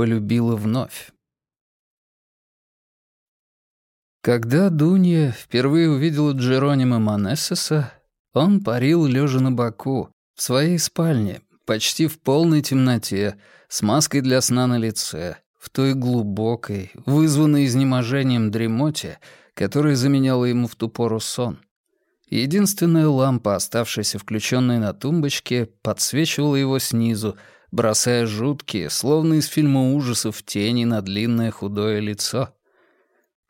Полюбила вновь. Когда Дунья впервые увидела Джеронима Манессеса, он парил лежа на боку, в своей спальне, почти в полной темноте, с маской для сна на лице, в той глубокой, вызванной изнеможением дремоте, которая заменяла ему в ту пору сон. Единственная лампа, оставшаяся включенной на тумбочке, подсвечивала его снизу, бросая жуткие, словно из фильма ужасов, тени на длинное худое лицо —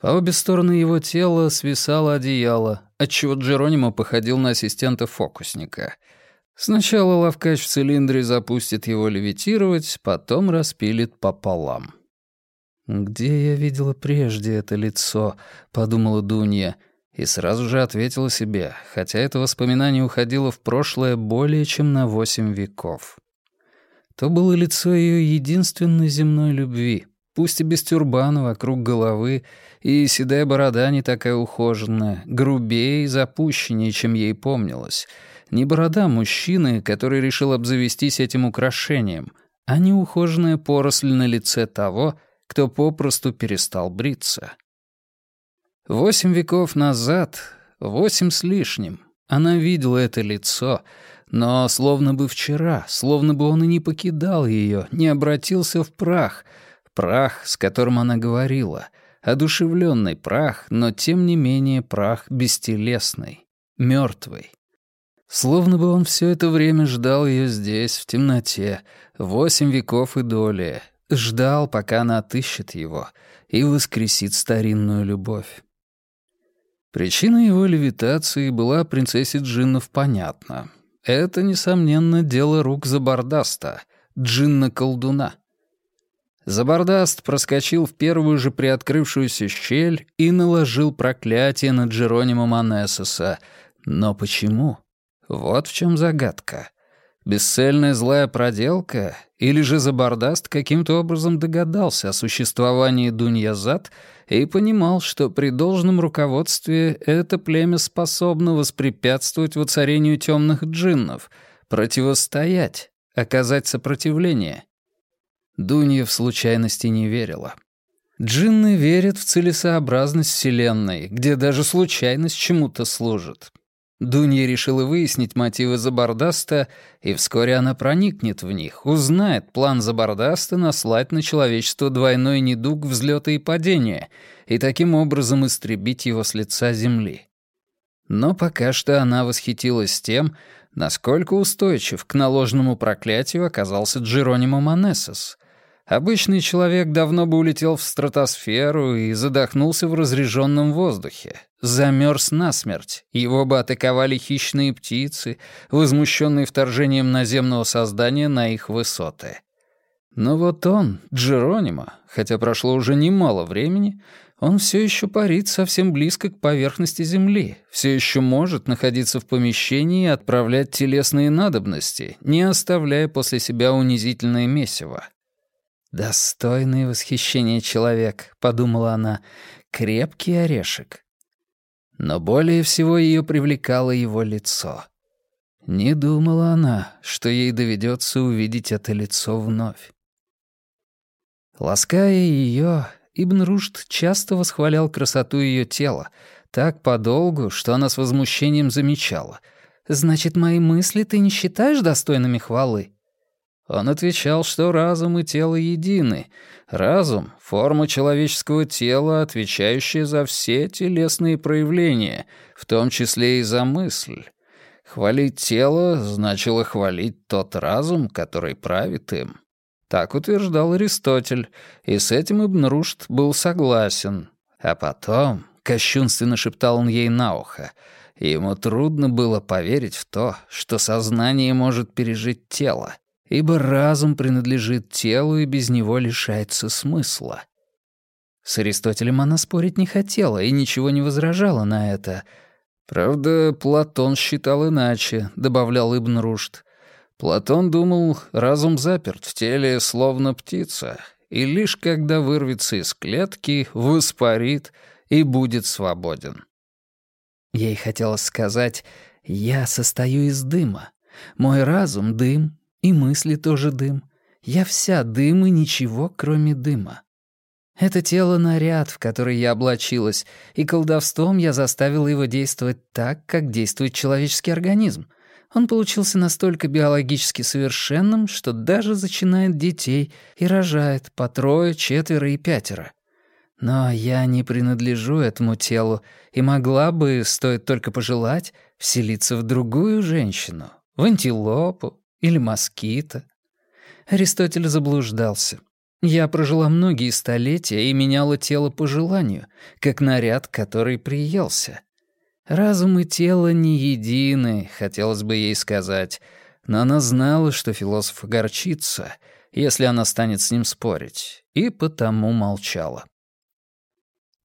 по обе стороны его тела свисало одеяло, отчего Джеронимо походил на ассистента фокусника. Сначала ловкач в цилиндре запустит его левитировать, потом распилит пополам. «Где я видела прежде это лицо?» — подумала Дунья, и сразу же ответила себе, хотя это воспоминание уходило в прошлое более чем на восемь веков. То было лицо ее единственной земной любви — Пусть и без тюрбана вокруг головы, и седая борода не такая ухоженная, грубее и запущеннее, чем ей помнилось. Не борода мужчины, который решил обзавестись этим украшением, а не ухоженная поросль на лице того, кто попросту перестал бриться. Восемь веков назад, восемь с лишним, она видела это лицо, но словно бы вчера, словно бы он и не покидал ее, не обратился в прах — Прах, с которым она говорила. Одушевленный прах, но тем не менее прах бестелесный, мертвый. Словно бы он все это время ждал ее здесь, в темноте, восемь веков и доли. Ждал, пока она отыщет его и воскресит старинную любовь. Причина его левитации была принцессе Джиннов понятна. Это, несомненно, дело рук Забардаста, Джинна-колдуна. Забардаст проскочил в первую же приоткрывшуюся щель и наложил проклятие на Джеронима Манессоса. Но почему? Вот в чем загадка. Бесцельная злая проделка? Или же Забардаст каким-то образом догадался о существовании Дуньязад и понимал, что при должном руководстве это племя способно воспрепятствовать воцарению темных джиннов, противостоять, оказать сопротивление — Дунья в случайности не верила. Джинны верят в целесообразность Вселенной, где даже случайность чему-то служит. Дунья решила выяснить мотивы Забардаста, и вскоре она проникнет в них, узнает план Забардаста наслать на человечество двойной недуг взлета и падения, и таким образом истребить его с лица земли. Но пока что она восхитилась тем, насколько устойчив к наложенному проклятию оказался Джеронимо Манессос, Обычный человек давно бы улетел в стратосферу и задохнулся в разреженном воздухе. Замерз насмерть. Его бы атаковали хищные птицы, возмущенные вторжением наземного создания на их высоты. Но вот он, Джеронимо, хотя прошло уже немало времени, он все еще парит совсем близко к поверхности Земли, все еще может находиться в помещении и отправлять телесные надобности, не оставляя после себя унизительное месиво. «Достойный восхищения человек», — подумала она, — «крепкий орешек». Но более всего ее привлекало его лицо. Не думала она, что ей доведется увидеть это лицо вновь. Лаская ее, Ибн Рушд часто восхвалял красоту ее тела, так подолгу, что она с возмущением замечала. «Значит, мои мысли ты не считаешь достойными хвалы?» Он отвечал, что разум и тело едины. Разум — форма человеческого тела, отвечающая за все телесные проявления, в том числе и за мысль. Хвалить тело значило хвалить тот разум, который правит им. Так утверждал Аристотель, и с этим Ибн Рушд был согласен. А потом, кощунственно шептал он ей на ухо, ему трудно было поверить в то, что сознание может пережить тело ибо разум принадлежит телу и без него лишается смысла. С Аристотелем она спорить не хотела и ничего не возражала на это. Правда, Платон считал иначе, добавлял Ибн Рушд. Платон думал, разум заперт в теле, словно птица, и лишь когда вырвется из клетки, воспарит и будет свободен. Ей хотелось сказать «Я состою из дыма. Мой разум — дым, и мысли тоже дым. Я вся дым и ничего, кроме дыма. Это тело — наряд, в который я облачилась, и колдовством я заставила его действовать так, как действует человеческий организм. Он получился настолько биологически совершенным, что даже зачинает детей и рожает по трое, четверо и пятеро. Но я не принадлежу этому телу и могла бы, стоит только пожелать, вселиться в другую женщину, в антилопу или москита. Аристотель заблуждался. Я прожила многие столетия и меняла тело по желанию, как наряд, который приелся. Разум и тело не едины, хотелось бы ей сказать, но она знала, что философ огорчится, если она станет с ним спорить, и потому молчала.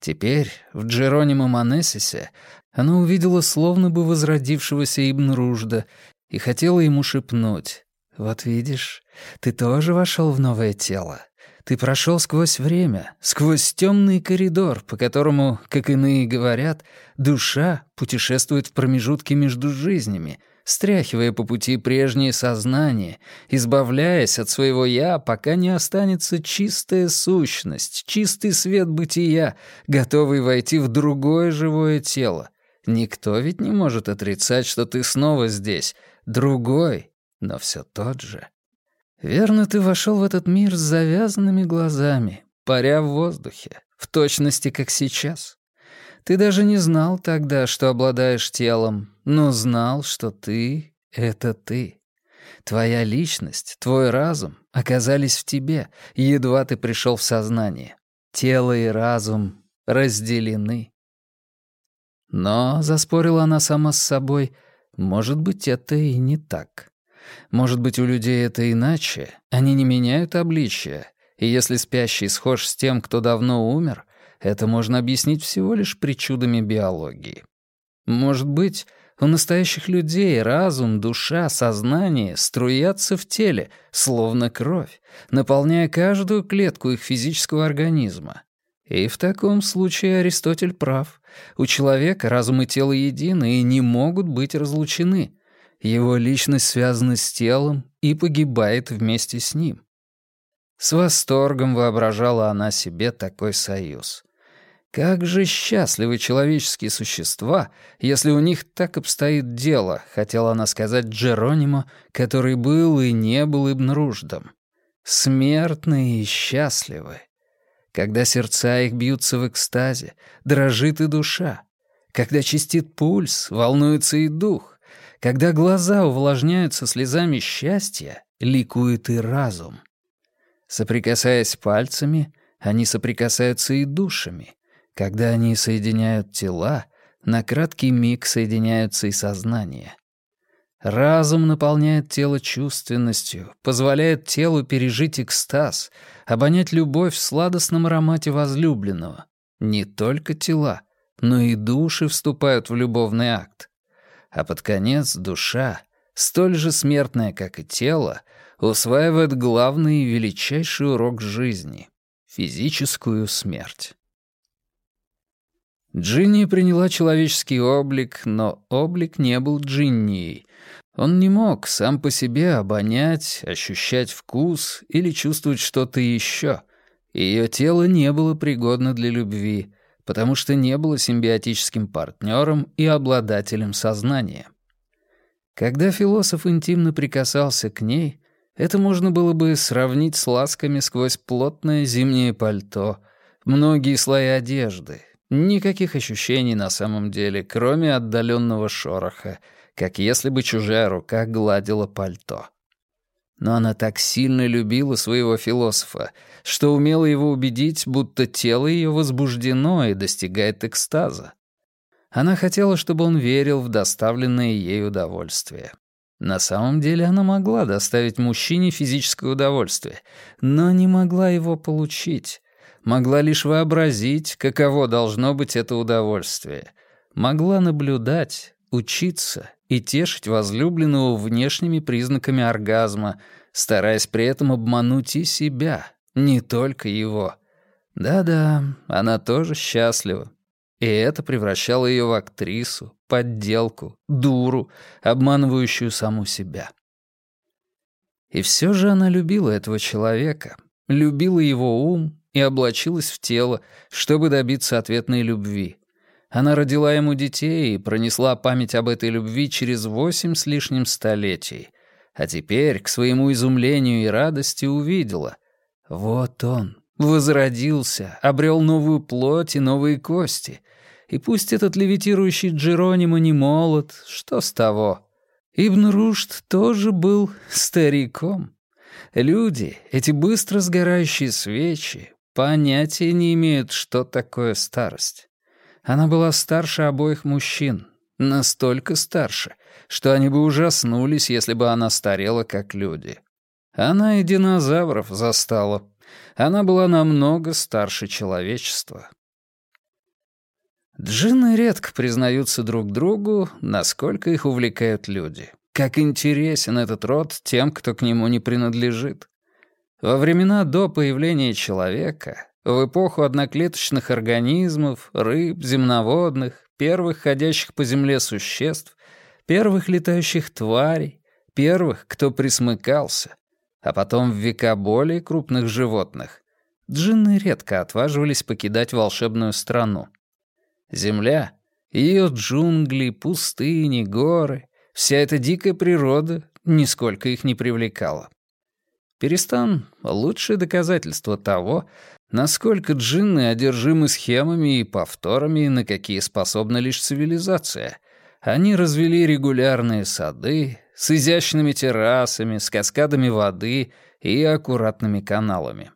Теперь в Джеронимо Манессисе она увидела словно бы возродившегося Ибн Ружда и хотела ему шепнуть. «Вот видишь, ты тоже вошел в новое тело. Ты прошел сквозь время, сквозь темный коридор, по которому, как иные говорят, душа путешествует в промежутке между жизнями — стряхивая по пути прежнее сознание, избавляясь от своего «я», пока не останется чистая сущность, чистый свет бытия, готовый войти в другое живое тело. Никто ведь не может отрицать, что ты снова здесь, другой, но все тот же. Верно, ты вошел в этот мир с завязанными глазами, паря в воздухе, в точности, как сейчас. Ты даже не знал тогда, что обладаешь телом, но знал, что ты — это ты. Твоя личность, твой разум оказались в тебе, едва ты пришел в сознание. Тело и разум разделены. Но, заспорила она сама с собой, может быть, это и не так. Может быть, у людей это иначе, они не меняют обличия, и если спящий схож с тем, кто давно умер, это можно объяснить всего лишь причудами биологии. Может быть, у настоящих людей разум, душа, сознание струятся в теле, словно кровь, наполняя каждую клетку их физического организма. И в таком случае Аристотель прав. У человека разум и тело едины и не могут быть разлучены. Его личность связана с телом и погибает вместе с ним. С восторгом воображала она себе такой союз. Как же счастливы человеческие существа, если у них так обстоит дело, хотела она сказать Джеронимо, который был и не был Ибн Руждом. Смертные и счастливы. Когда сердца их бьются в экстазе, дрожит и душа. Когда чистит пульс, волнуется и дух. Когда глаза увлажняются слезами счастья, ликует и разум. Соприкасаясь пальцами, они соприкасаются и душами — когда они соединяют тела, на краткий миг соединяются и сознания. Разум наполняет тело чувственностью, позволяет телу пережить экстаз, обонять любовь в сладостном аромате возлюбленного. Не только тела, но и души вступают в любовный акт. А под конец душа, столь же смертная, как и тело, усваивает главный и величайший урок жизни — физическую смерть. Джинни приняла человеческий облик, но облик не был Джиннией. Он не мог сам по себе обонять, ощущать вкус или чувствовать что-то еще. Ее тело не было пригодно для любви, потому что не было симбиотическим партнером и обладателем сознания. Когда философ интимно прикасался к ней, это можно было бы сравнить с ласками сквозь плотное зимнее пальто, многие слои одежды, Никаких ощущений на самом деле, кроме отдаленного шороха, как если бы чужая рука гладила пальто. Но она так сильно любила своего философа, что умела его убедить, будто тело ее возбуждено и достигает экстаза. Она хотела, чтобы он верил в доставленное ей удовольствие. На самом деле она могла доставить мужчине физическое удовольствие, но не могла его получить, могла лишь вообразить, каково должно быть это удовольствие. Могла наблюдать, учиться и тешить возлюбленного внешними признаками оргазма, стараясь при этом обмануть и себя, не только его. Да-да, она тоже счастлива. И это превращало ее в актрису, подделку, дуру, обманывающую саму себя. И все же она любила этого человека, любила его ум и облачилась в тело, чтобы добиться ответной любви. Она родила ему детей и пронесла память об этой любви через восемь с лишним столетий. А теперь, к своему изумлению и радости, увидела. Вот он, возродился, обрел новую плоть и новые кости. И пусть этот левитирующий Джеронимо не молод, что с того? Ибн Рушд тоже был стариком. Люди, эти быстро сгорающие свечи, понятия не имеют, что такое старость. Она была старше обоих мужчин, настолько старше, что они бы ужаснулись, если бы она старела как люди. Она и динозавров застала. Она была намного старше человечества. Джинны редко признаются друг другу, насколько их увлекают люди. Как интересен этот род тем, кто к нему не принадлежит. Во времена до появления человека, в эпоху одноклеточных организмов, рыб, земноводных, первых ходящих по земле существ, первых летающих тварей, первых, кто присмыкался, а потом в века более крупных животных, джинны редко отваживались покидать волшебную страну. Земля, ее джунгли, пустыни, горы, вся эта дикая природа нисколько их не привлекала. Перестан — лучшее доказательство того, насколько джинны одержимы схемами и повторами, на какие способна лишь цивилизация. Они развели регулярные сады с изящными террасами, с каскадами воды и аккуратными каналами.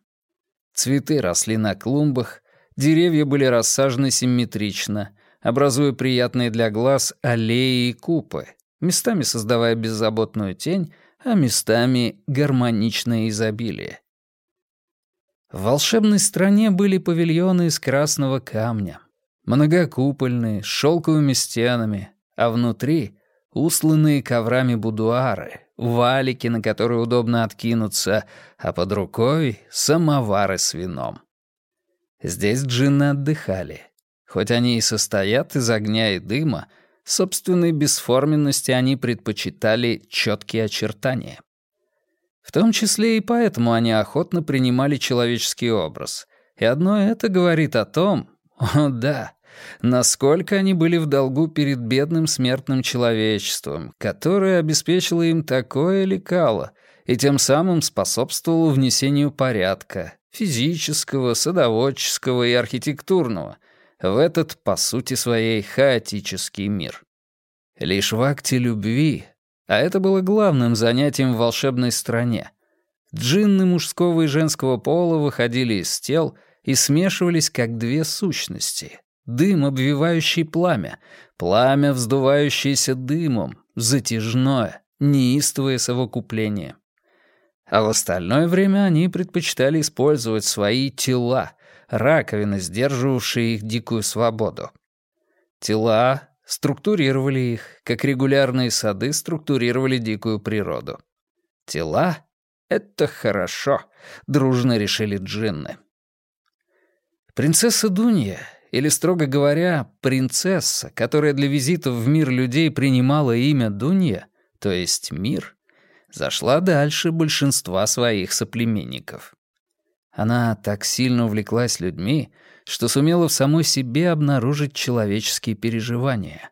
Цветы росли на клумбах, Деревья были рассажены симметрично, образуя приятные для глаз аллеи и купы, местами создавая беззаботную тень, а местами гармоничное изобилие. В волшебной стране были павильоны из красного камня, многокупольные, с шелковыми стенами, а внутри — усланные коврами будуары, валики, на которые удобно откинуться, а под рукой — самовары с вином. Здесь джинны отдыхали. Хоть они и состоят из огня и дыма, собственной бесформенности они предпочитали четкие очертания. В том числе и поэтому они охотно принимали человеческий образ. И одно это говорит о том, о да, насколько они были в долгу перед бедным смертным человечеством, которое обеспечило им такое лекало и тем самым способствовало внесению порядка, физического, садоводческого и архитектурного, в этот, по сути своей, хаотический мир. Лишь в акте любви, а это было главным занятием в волшебной стране, джинны мужского и женского пола выходили из тел и смешивались как две сущности. Дым, обвивающий пламя, пламя, вздувающееся дымом, затяжное, неистовое совокупление а в остальное время они предпочитали использовать свои тела, раковины, сдерживавшие их дикую свободу. Тела структурировали их, как регулярные сады структурировали дикую природу. Тела — это хорошо, дружно решили джинны. Принцесса Дунья, или, строго говоря, принцесса, которая для визитов в мир людей принимала имя Дунья, то есть мир — зашла дальше большинства своих соплеменников. Она так сильно увлеклась людьми, что сумела в самой себе обнаружить человеческие переживания.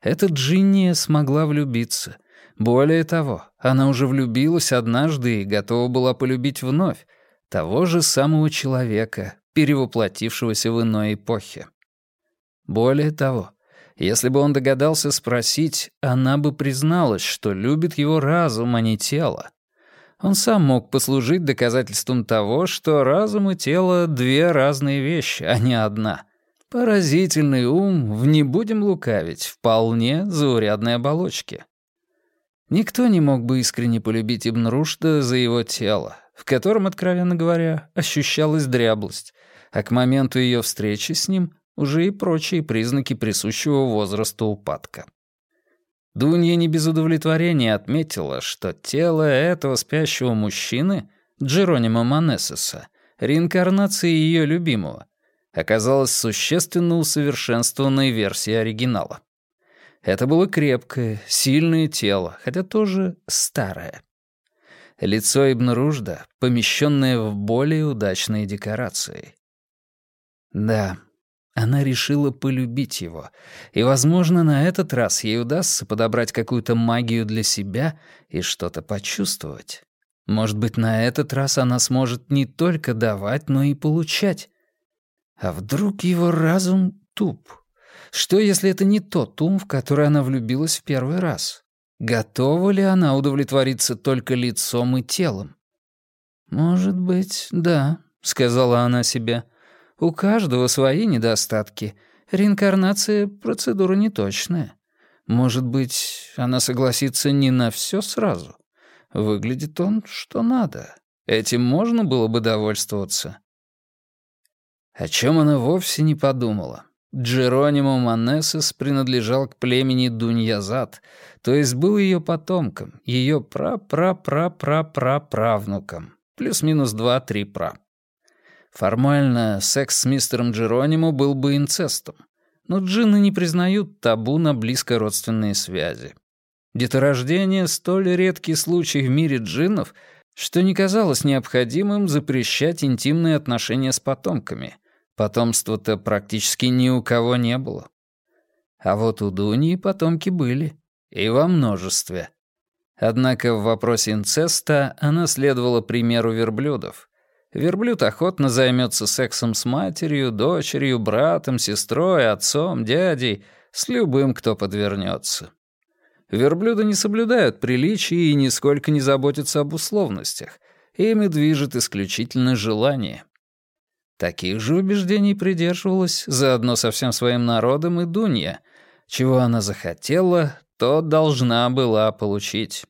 Эта Джинния смогла влюбиться. Более того, она уже влюбилась однажды и готова была полюбить вновь того же самого человека, перевоплотившегося в иной эпохе. Более того, если бы он догадался спросить, она бы призналась, что любит его разум, а не тело. Он сам мог послужить доказательством того, что разум и тело — две разные вещи, а не одна. Поразительный ум, в не будем лукавить, вполне заурядной оболочки. Никто не мог бы искренне полюбить Ибн Рушда за его тело, в котором, откровенно говоря, ощущалась дряблость, а к моменту ее встречи с ним уже и прочие признаки присущего возраста упадка. Дунья не без удовлетворения отметила, что тело этого спящего мужчины, Джеронима Манесеса, реинкарнации ее любимого, оказалось существенно усовершенствованной версией оригинала. Это было крепкое, сильное тело, хотя тоже старое. лицо Ибн Ружда, помещенное в более удачные декорации. Да, она решила полюбить его, и, возможно, на этот раз ей удастся подобрать какую-то магию для себя и что-то почувствовать. Может быть, на этот раз она сможет не только давать, но и получать. А вдруг его разум туп? Что, если это не тот ум, в который она влюбилась в первый раз? Готова ли она удовлетвориться только лицом и телом? «Может быть, да», — сказала она себе. «У каждого свои недостатки. Реинкарнация — процедура неточная. Может быть, она согласится не на все сразу. Выглядит он, что надо. Этим можно было бы довольствоваться». О чем она вовсе не подумала. Джеронимо Манесес принадлежал к племени Дуньязад, то есть был ее потомком, ее пра-пра-пра-пра-пра-правнуком, плюс-минус два-три пра. Формально секс с мистером Джеронимо был бы инцестом, но джинны не признают табу на близкородственные связи. Деторождение — столь редкий случай в мире джиннов, что не казалось необходимым запрещать интимные отношения с потомками — Потомства-то практически ни у кого не было. А вот у Дуни потомки были. И во множестве. Однако в вопросе инцеста она следовала примеру верблюдов. Верблюд охотно займется сексом с матерью, дочерью, братом, сестрой, отцом, дядей, с любым, кто подвернется. Верблюды не соблюдают приличий и нисколько не заботятся об условностях. Ими движет исключительно желание. Таких же убеждений придерживалась, заодно со всем своим народом, и Дунья. Чего она захотела, то должна была получить.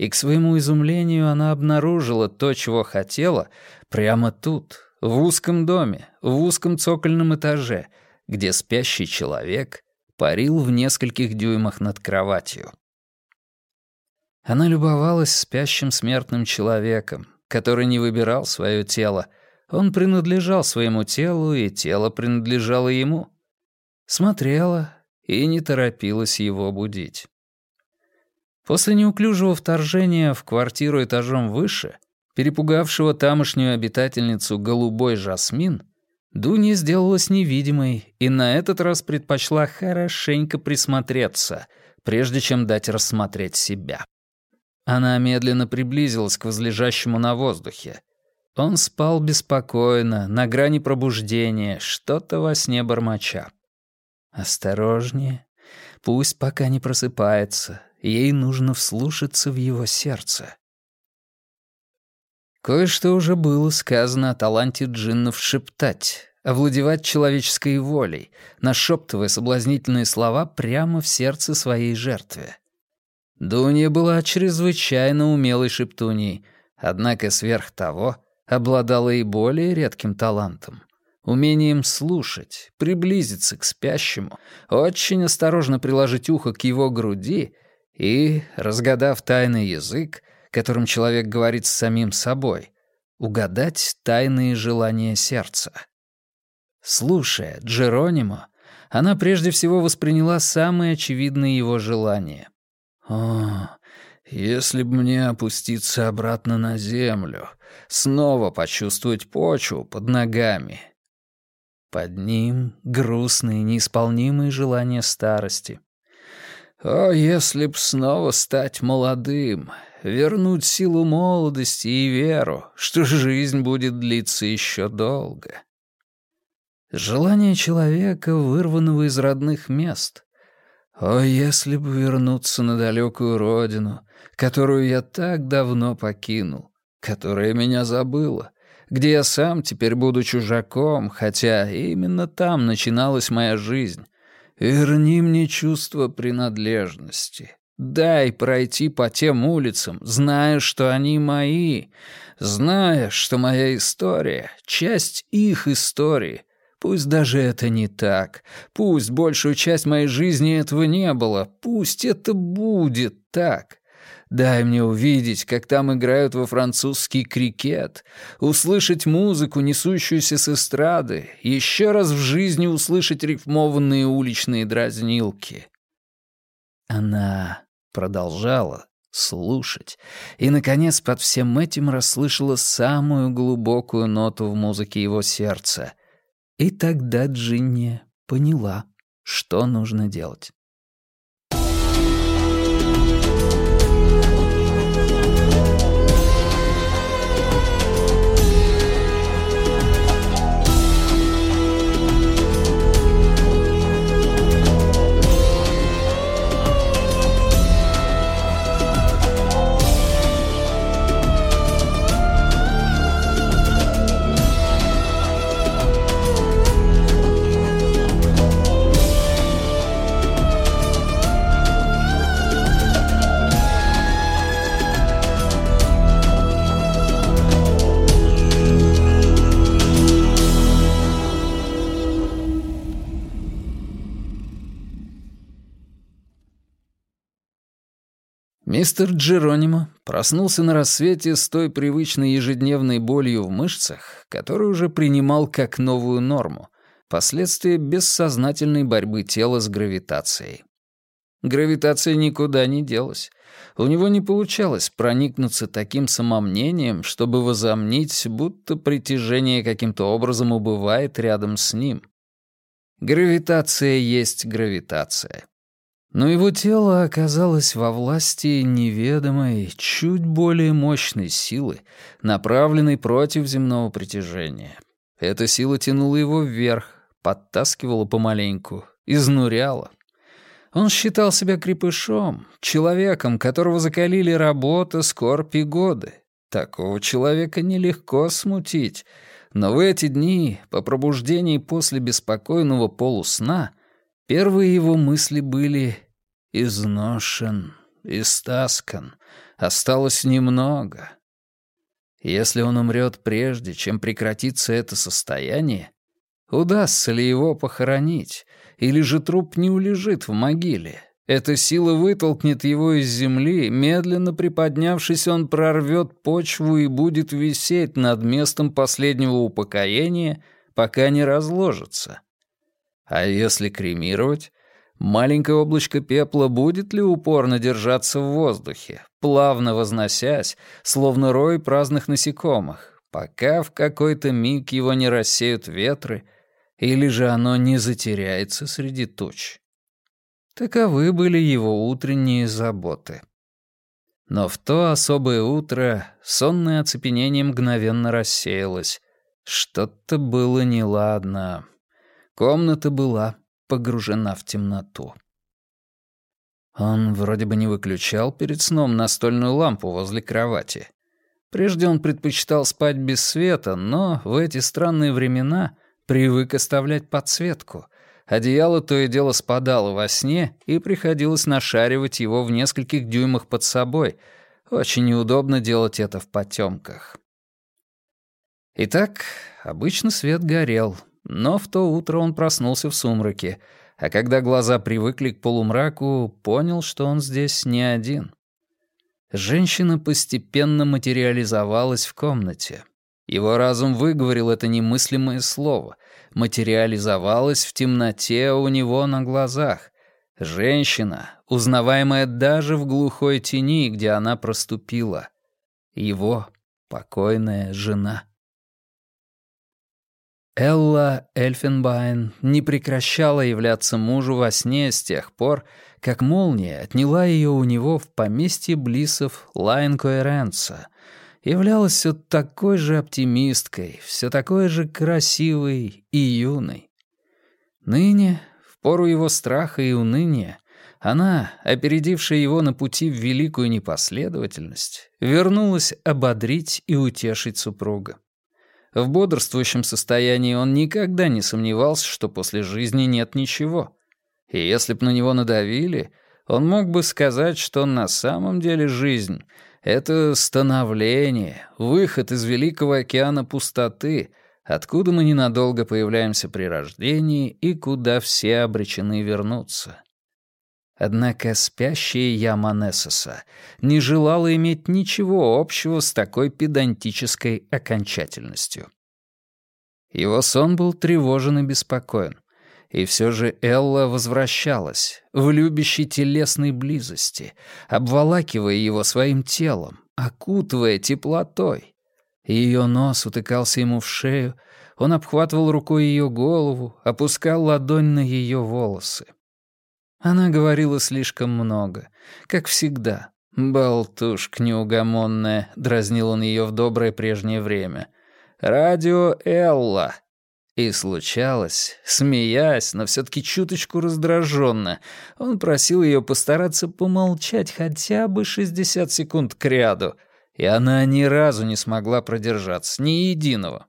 И к своему изумлению она обнаружила то, чего хотела, прямо тут, в узком доме, в узком цокольном этаже, где спящий человек парил в нескольких дюймах над кроватью. Она любовалась спящим смертным человеком, который не выбирал свое тело, он принадлежал своему телу, и тело принадлежало ему. Смотрела и не торопилась его будить. После неуклюжего вторжения в квартиру этажом выше, перепугавшего тамошнюю обитательницу голубой жасмин, Дуня сделалась невидимой и на этот раз предпочла хорошенько присмотреться, прежде чем дать рассмотреть себя. Она медленно приблизилась к возлежащему на воздухе, он спал беспокойно, на грани пробуждения, что-то во сне бормоча. Осторожнее. Пусть пока не просыпается. Ей нужно вслушаться в его сердце. Кое-что уже было сказано о таланте джиннов шептать, овладевать человеческой волей, нашептывая соблазнительные слова прямо в сердце своей жертве. Дунья была чрезвычайно умелой шептуней, однако сверх того — обладала и более редким талантом — умением слушать, приблизиться к спящему, очень осторожно приложить ухо к его груди и, разгадав тайный язык, которым человек говорит с самим собой, угадать тайные желания сердца. Слушая Джеронимо, она прежде всего восприняла самые очевидные его желания. О, если бы мне опуститься обратно на землю, снова почувствовать почву под ногами. Под ним грустные, неисполнимые желания старости. О, если б снова стать молодым, вернуть силу молодости и веру, что жизнь будет длиться еще долго. Желание человека, вырванного из родных мест. О, если бы вернуться на далекую родину, которую я так давно покинул, которая меня забыла, где я сам теперь буду чужаком, хотя именно там начиналась моя жизнь. Верни мне чувство принадлежности. Дай пройти по тем улицам, зная, что они мои, зная, что моя история — часть их истории. Пусть даже это не так, пусть большую часть моей жизни этого не было, пусть это будет так. Дай мне увидеть, как там играют во французский крикет, услышать музыку, несущуюся с эстрады, еще раз в жизни услышать рифмованные уличные дразнилки. Она продолжала, слушать. И, наконец, под всем этим расслышала самую глубокую ноту в музыке его сердца. И тогда Джинни поняла, что нужно делать. Мистер Джеронимо проснулся на рассвете с той привычной ежедневной болью в мышцах, которую уже принимал как новую норму, последствия бессознательной борьбы тела с гравитацией. Гравитация никуда не делась. У него не получалось проникнуться таким самомнением, чтобы возомнить, будто притяжение каким-то образом убывает рядом с ним. Гравитация есть гравитация. Но его тело оказалось во власти неведомой, чуть более мощной силы, направленной против земного притяжения. Эта сила тянула его вверх, подтаскивала помаленьку, изнуряла. Он считал себя крепышом, человеком, которого закалили работа, скорбь и годы. Такого человека нелегко смутить. Но в эти дни, по пробуждении после беспокойного полусна, Первые его мысли были «изношен, истаскан, осталось немного». Если он умрет прежде, чем прекратится это состояние, удастся ли его похоронить, или же труп не улежит в могиле? Эта сила вытолкнет его из земли, медленно приподнявшись, он прорвет почву и будет висеть над местом последнего упокоения, пока не разложится. А если кремировать, маленькое облачко пепла будет ли упорно держаться в воздухе, плавно возносясь, словно рой праздных насекомых, пока в какой-то миг его не рассеют ветры, или же оно не затеряется среди туч? Таковы были его утренние заботы. Но в то особое утро сонное оцепенение мгновенно рассеялось. Что-то было неладно. Комната была погружена в темноту. Он вроде бы не выключал перед сном настольную лампу возле кровати. Прежде он предпочитал спать без света, но в эти странные времена привык оставлять подсветку. Одеяло то и дело спадало во сне, и приходилось нашаривать его в нескольких дюймах под собой. Очень неудобно делать это в потемках. Итак, обычно свет горел, но в то утро он проснулся в сумраке, а когда глаза привыкли к полумраку, понял, что он здесь не один. Женщина постепенно материализовалась в комнате. Его разум выговорил это немыслимое слово. Материализовалась в темноте у него на глазах. Женщина, узнаваемая даже в глухой тени, где она проступила. Его покойная жена. Элла Эльфенбайн не прекращала являться мужу во сне с тех пор, как молния отняла ее у него в поместье Блиссов Лайн Коэренса, являлась все такой же оптимисткой, все такой же красивой и юной. Ныне, в пору его страха и уныния, она, опередившая его на пути в великую непоследовательность, вернулась ободрить и утешить супруга. В бодрствующем состоянии он никогда не сомневался, что после жизни нет ничего. И если б на него надавили, он мог бы сказать, что на самом деле жизнь — это становление, выход из великого океана пустоты, откуда мы ненадолго появляемся при рождении и куда все обречены вернуться. Однако спящая яма Нессоса не желала иметь ничего общего с такой педантической окончательностью. Его сон был тревожен и беспокоен. И все же Элла возвращалась в любящей телесной близости, обволакивая его своим телом, окутывая теплотой. Ее нос утыкался ему в шею, он обхватывал рукой ее голову, опускал ладонь на ее волосы. Она говорила слишком много, как всегда. «Болтушка неугомонная», — дразнил он ее в доброе прежнее время. «Радио Элла». И случалось, смеясь, но все-таки чуточку раздраженно, он просил ее постараться помолчать хотя бы 60 секунд к ряду, и она ни разу не смогла продержаться, ни единого.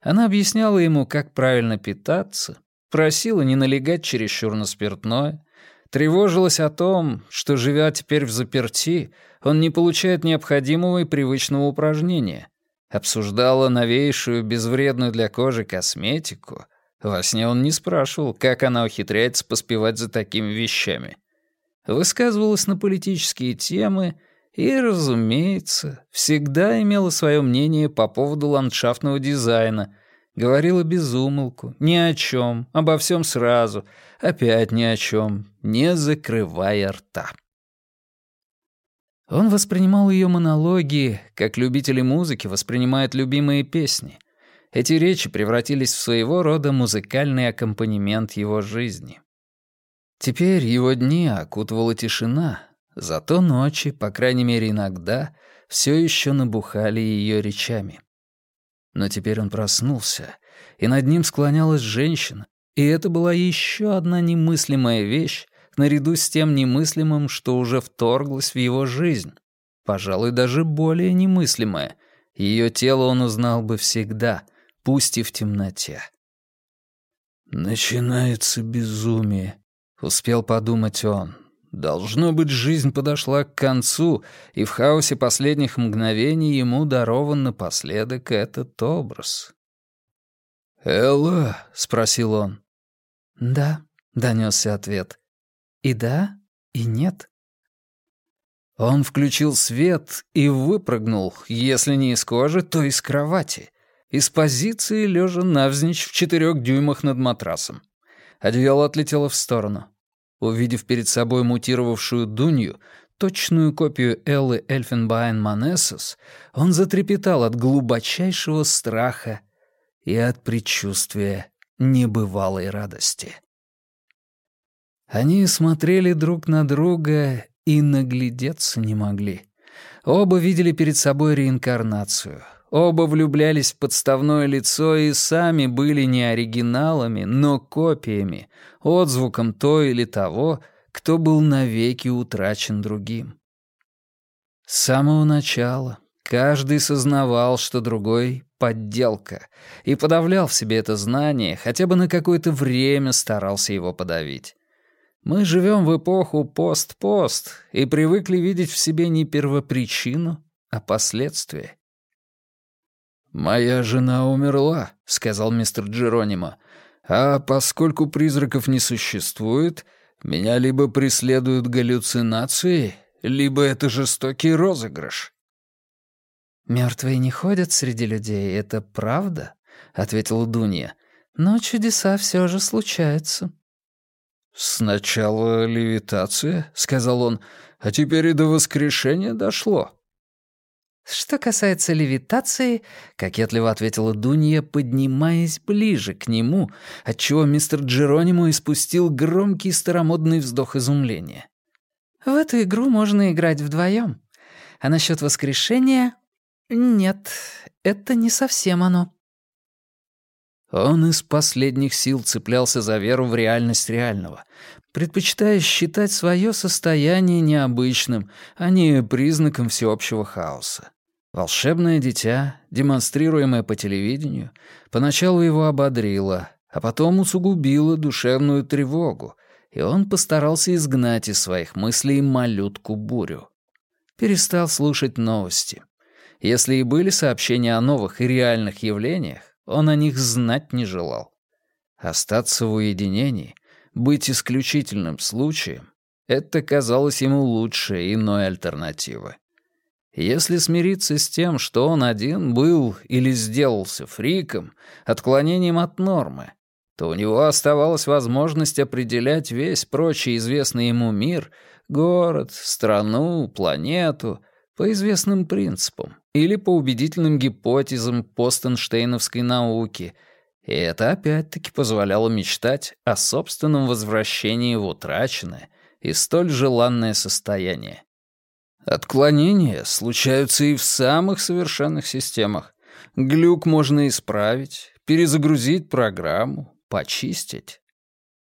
Она объясняла ему, как правильно питаться, просила не налегать чересчур на спиртное, тревожилась о том, что, живя теперь в заперти, он не получает необходимого и привычного упражнения, обсуждала новейшую, безвредную для кожи косметику. Во сне он не спрашивал, как она ухитряется поспевать за такими вещами. Высказывалась на политические темы и, разумеется, всегда имела свое мнение по поводу ландшафтного дизайна — Говорила без умолку, ни о чем, обо всем сразу, опять ни о чем, не закрывая рта. Он воспринимал ее монологи, как любители музыки воспринимают любимые песни. Эти речи превратились в своего рода музыкальный аккомпанемент его жизни. Теперь его дни окутывала тишина, зато ночи, по крайней мере иногда, все еще набухали ее речами. Но теперь он проснулся, и над ним склонялась женщина, и это была еще одна немыслимая вещь, наряду с тем немыслимым, что уже вторглось в его жизнь. Пожалуй, даже более немыслимое. Ее тело он узнал бы всегда, пусть и в темноте. «Начинается безумие», — успел подумать он. Должно быть, жизнь подошла к концу, и в хаосе последних мгновений ему дарован напоследок этот образ. «Элла?» — спросил он. «Да», — донесся ответ. «И да, и нет». Он включил свет и выпрыгнул, если не из кожи, то из кровати, из позиции лежа навзничь в четырех дюймах над матрасом. Одеяло отлетело в сторону. Увидев перед собой мутировавшую Дунью, точную копию Эллы Эльфенбайн Манессос, он затрепетал от глубочайшего страха и от предчувствия небывалой радости. Они смотрели друг на друга и наглядеться не могли. Оба видели перед собой реинкарнацию — Оба влюблялись в подставное лицо и сами были не оригиналами, но копиями, отзвуком то или того, кто был навеки утрачен другим. С самого начала каждый сознавал, что другой — подделка, и подавлял в себе это знание, хотя бы на какое-то время старался его подавить. Мы живем в эпоху пост-пост и привыкли видеть в себе не первопричину, а последствия. «Моя жена умерла», — сказал мистер Джеронимо. «А поскольку призраков не существует, меня либо преследуют галлюцинации, либо это жестокий розыгрыш». «Мертвые не ходят среди людей, это правда?» — ответила Дунья. «Но чудеса все же случаются». «Сначала левитация», — сказал он, — «а теперь и до воскрешения дошло». «Что касается левитации», — кокетливо ответила Дунья, поднимаясь ближе к нему, отчего мистер Джеронимо испустил громкий старомодный вздох изумления. «В эту игру можно играть вдвоем. А насчет воскрешения... Нет, это не совсем оно». Он из последних сил цеплялся за веру в реальность реального, предпочитая считать свое состояние необычным, а не признаком всеобщего хаоса. Волшебное дитя, демонстрируемое по телевидению, поначалу его ободрило, а потом усугубило душевную тревогу, и он постарался изгнать из своих мыслей малютку-бурю. Перестал слушать новости. Если и были сообщения о новых и реальных явлениях, он о них знать не желал. Остаться в уединении, быть исключительным случаем — это казалось ему лучшей иной альтернативой. Если смириться с тем, что он один был или сделался фриком, отклонением от нормы, то у него оставалась возможность определять весь прочий известный ему мир, город, страну, планету, по известным принципам или по убедительным гипотезам постенштейновской науки, и это опять-таки позволяло мечтать о собственном возвращении в утраченное и столь желанное состояние. Отклонения случаются и в самых совершенных системах. Глюк можно исправить, перезагрузить программу, почистить.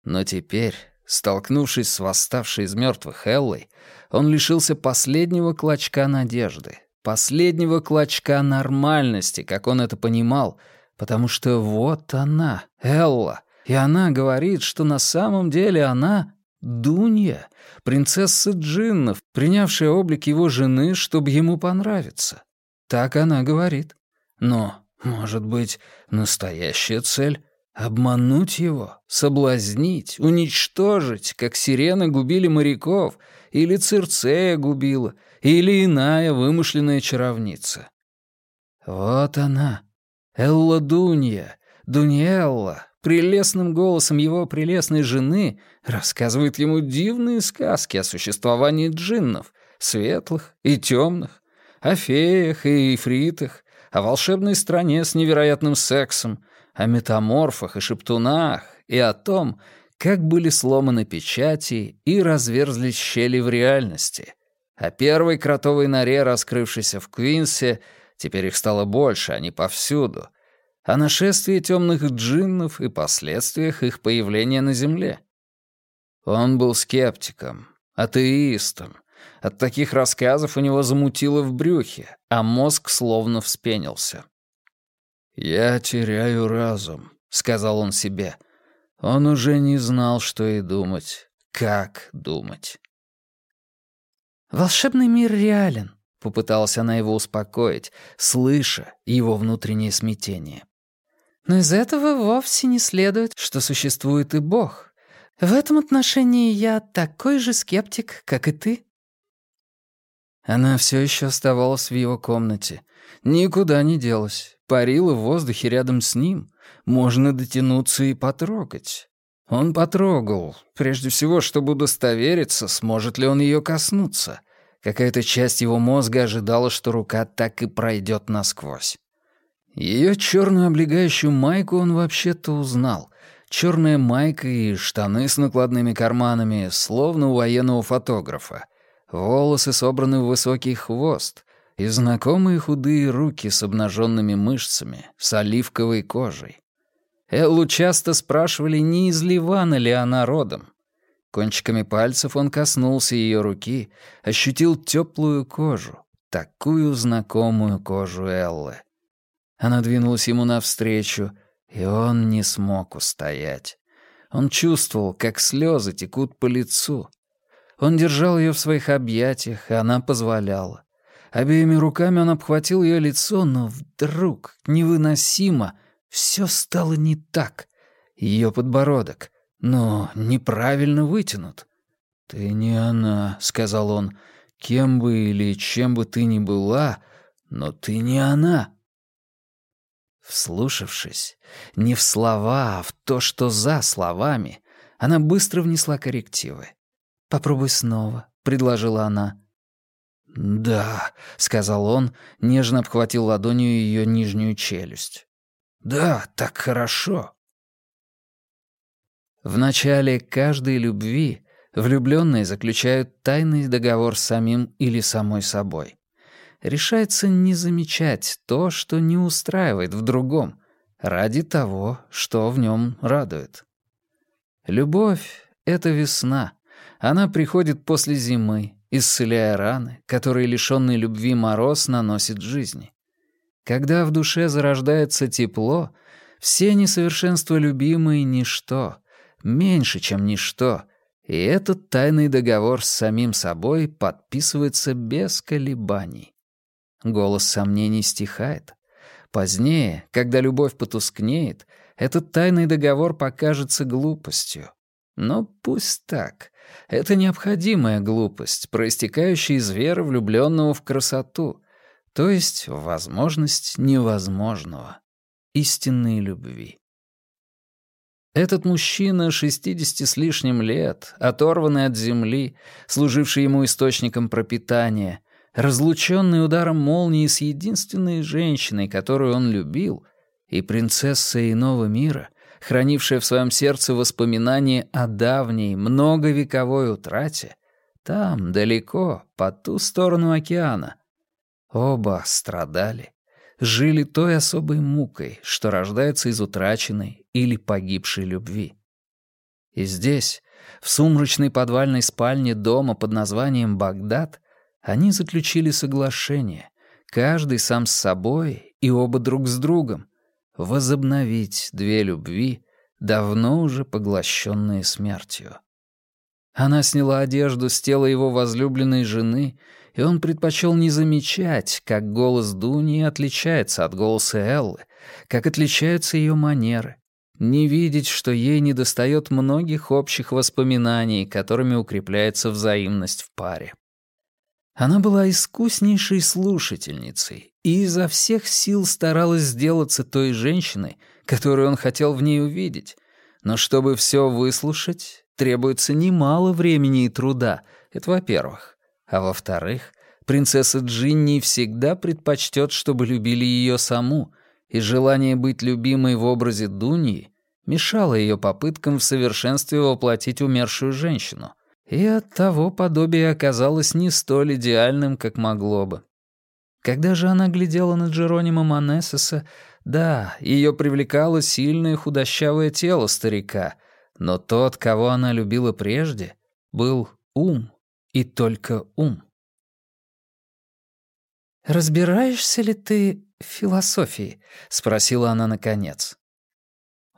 Но теперь, столкнувшись с восставшей из мертвых Эллой, он лишился последнего клочка надежды, последнего клочка нормальности, как он это понимал, потому что вот она, Элла, и она говорит, что на самом деле она Дунья, принцесса джиннов, принявшая облик его жены, чтобы ему понравиться. Так она говорит. Но, может быть, настоящая цель — обмануть его, соблазнить, уничтожить, как сирены губили моряков, или Цирцея губила, или иная вымышленная чаровница. Вот она, Элла Дунья, Дуньелла, прелестным голосом его прелестной жены рассказывает ему дивные сказки о существовании джиннов, светлых и темных, о феях и ифритах, о волшебной стране с невероятным сексом, о метаморфах и шептунах и о том, как были сломаны печати и разверзлись щели в реальности, о первой кротовой норе, раскрывшейся в Квинсе, теперь их стало больше, они повсюду, о нашествии темных джиннов и последствиях их появления на Земле. Он был скептиком, атеистом, от таких рассказов у него замутило в брюхе, а мозг словно вспенился. «Я теряю разум», — сказал он себе. Он уже не знал, что и думать, как думать. «Волшебный мир реален», — попыталась она его успокоить, слыша его внутреннее смятение. «Но из этого вовсе не следует, что существует и Бог. В этом отношении я такой же скептик, как и ты». Она все еще оставалась в его комнате. Никуда не делась. Парила в воздухе рядом с ним. Можно дотянуться и потрогать. Он потрогал, прежде всего, чтобы удостовериться, сможет ли он ее коснуться. Какая-то часть его мозга ожидала, что рука так и пройдет насквозь. Ее черную облегающую майку он вообще-то узнал. Черная майка и штаны с накладными карманами, словно у военного фотографа волосы собраны в высокий хвост и знакомые худые руки с обнаженными мышцами, с оливковой кожей. Эллу часто спрашивали, не из Ливана ли она родом. Кончиками пальцев он коснулся ее руки, ощутил теплую кожу, такую знакомую кожу Эллы. Она двинулась ему навстречу, и он не смог устоять. Он чувствовал, как слезы текут по лицу, он держал ее в своих объятиях, и она позволяла. Обеими руками он обхватил ее лицо, но вдруг, невыносимо, все стало не так. Ее подбородок, но неправильно вытянут. «Ты не она», — сказал он, — «кем бы или чем бы ты ни была, но ты не она». Вслушавшись, не в слова, а в то, что за словами, она быстро внесла коррективы. «Попробуй снова», — предложила она. «Да», — сказал он, нежно обхватил ладонью ее нижнюю челюсть. «Да, так хорошо». В начале каждой любви влюбленные заключают тайный договор с самим или самой собой. Решается не замечать то, что не устраивает в другом, ради того, что в нем радует. Любовь — это весна — она приходит после зимы, исцеляя раны, которые лишённый любви мороз наносит жизни. Когда в душе зарождается тепло, все несовершенства любимые — ничто, меньше, чем ничто, и этот тайный договор с самим собой подписывается без колебаний. Голос сомнений стихает. Позднее, когда любовь потускнеет, этот тайный договор покажется глупостью. Но пусть так. Это необходимая глупость, проистекающая из веры влюбленного в красоту, то есть в возможность невозможного, истинной любви. Этот мужчина 60 с лишним лет, оторванный от земли, служивший ему источником пропитания, разлученный ударом молнии с единственной женщиной, которую он любил, и принцесса иного мира, хранившая в своем сердце воспоминания о давней, многовековой утрате, там, далеко, по ту сторону океана. Оба страдали, жили той особой мукой, что рождается из утраченной или погибшей любви. И здесь, в сумрачной подвальной спальне дома под названием Багдад, они заключили соглашение, каждый сам с собой и оба друг с другом, возобновить две любви, давно уже поглощенные смертью. Она сняла одежду с тела его возлюбленной жены, и он предпочел не замечать, как голос Дуни отличается от голоса Эллы, как отличаются ее манеры, не видеть, что ей недостает многих общих воспоминаний, которыми укрепляется взаимность в паре. Она была искуснейшей слушательницей и изо всех сил старалась сделаться той женщиной, которую он хотел в ней увидеть, но чтобы все выслушать, требуется немало времени и труда, это во-первых. А во-вторых, принцесса Джинни всегда предпочтет, чтобы любили ее саму, и желание быть любимой в образе Дуньи мешало ее попыткам в совершенстве воплотить умершую женщину, и оттого подобие оказалось не столь идеальным, как могло бы. Когда же она глядела на Джеронима Манессеса, да, ее привлекало сильное худощавое тело старика — но тот, кого она любила прежде, был ум и только ум. «Разбираешься ли ты в философии?» — спросила она наконец.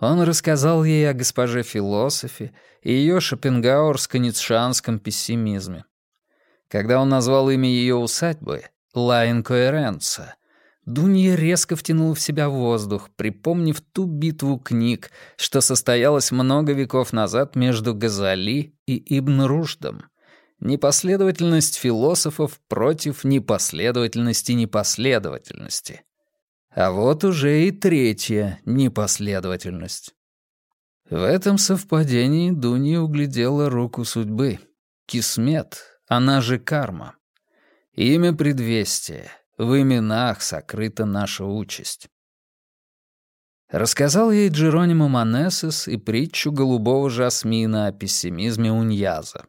Он рассказал ей о госпоже философе и ее шопенгауэрско-ницшанском пессимизме. Когда он назвал имя ее усадьбы «Ла Инкоэренца», Дунья резко втянула в себя воздух, припомнив ту битву книг, что состоялась много веков назад между Газали и Ибн Рушдом. Непоследовательность философов против непоследовательности непоследовательности. А вот уже и третья непоследовательность. В этом совпадении Дунья углядела руку судьбы. Кисмет, она же карма. Имя предвестия — в именах сокрыта наша участь. Рассказал ей Джеронимо Манесес и притчу голубого жасмина о пессимизме Уньяза.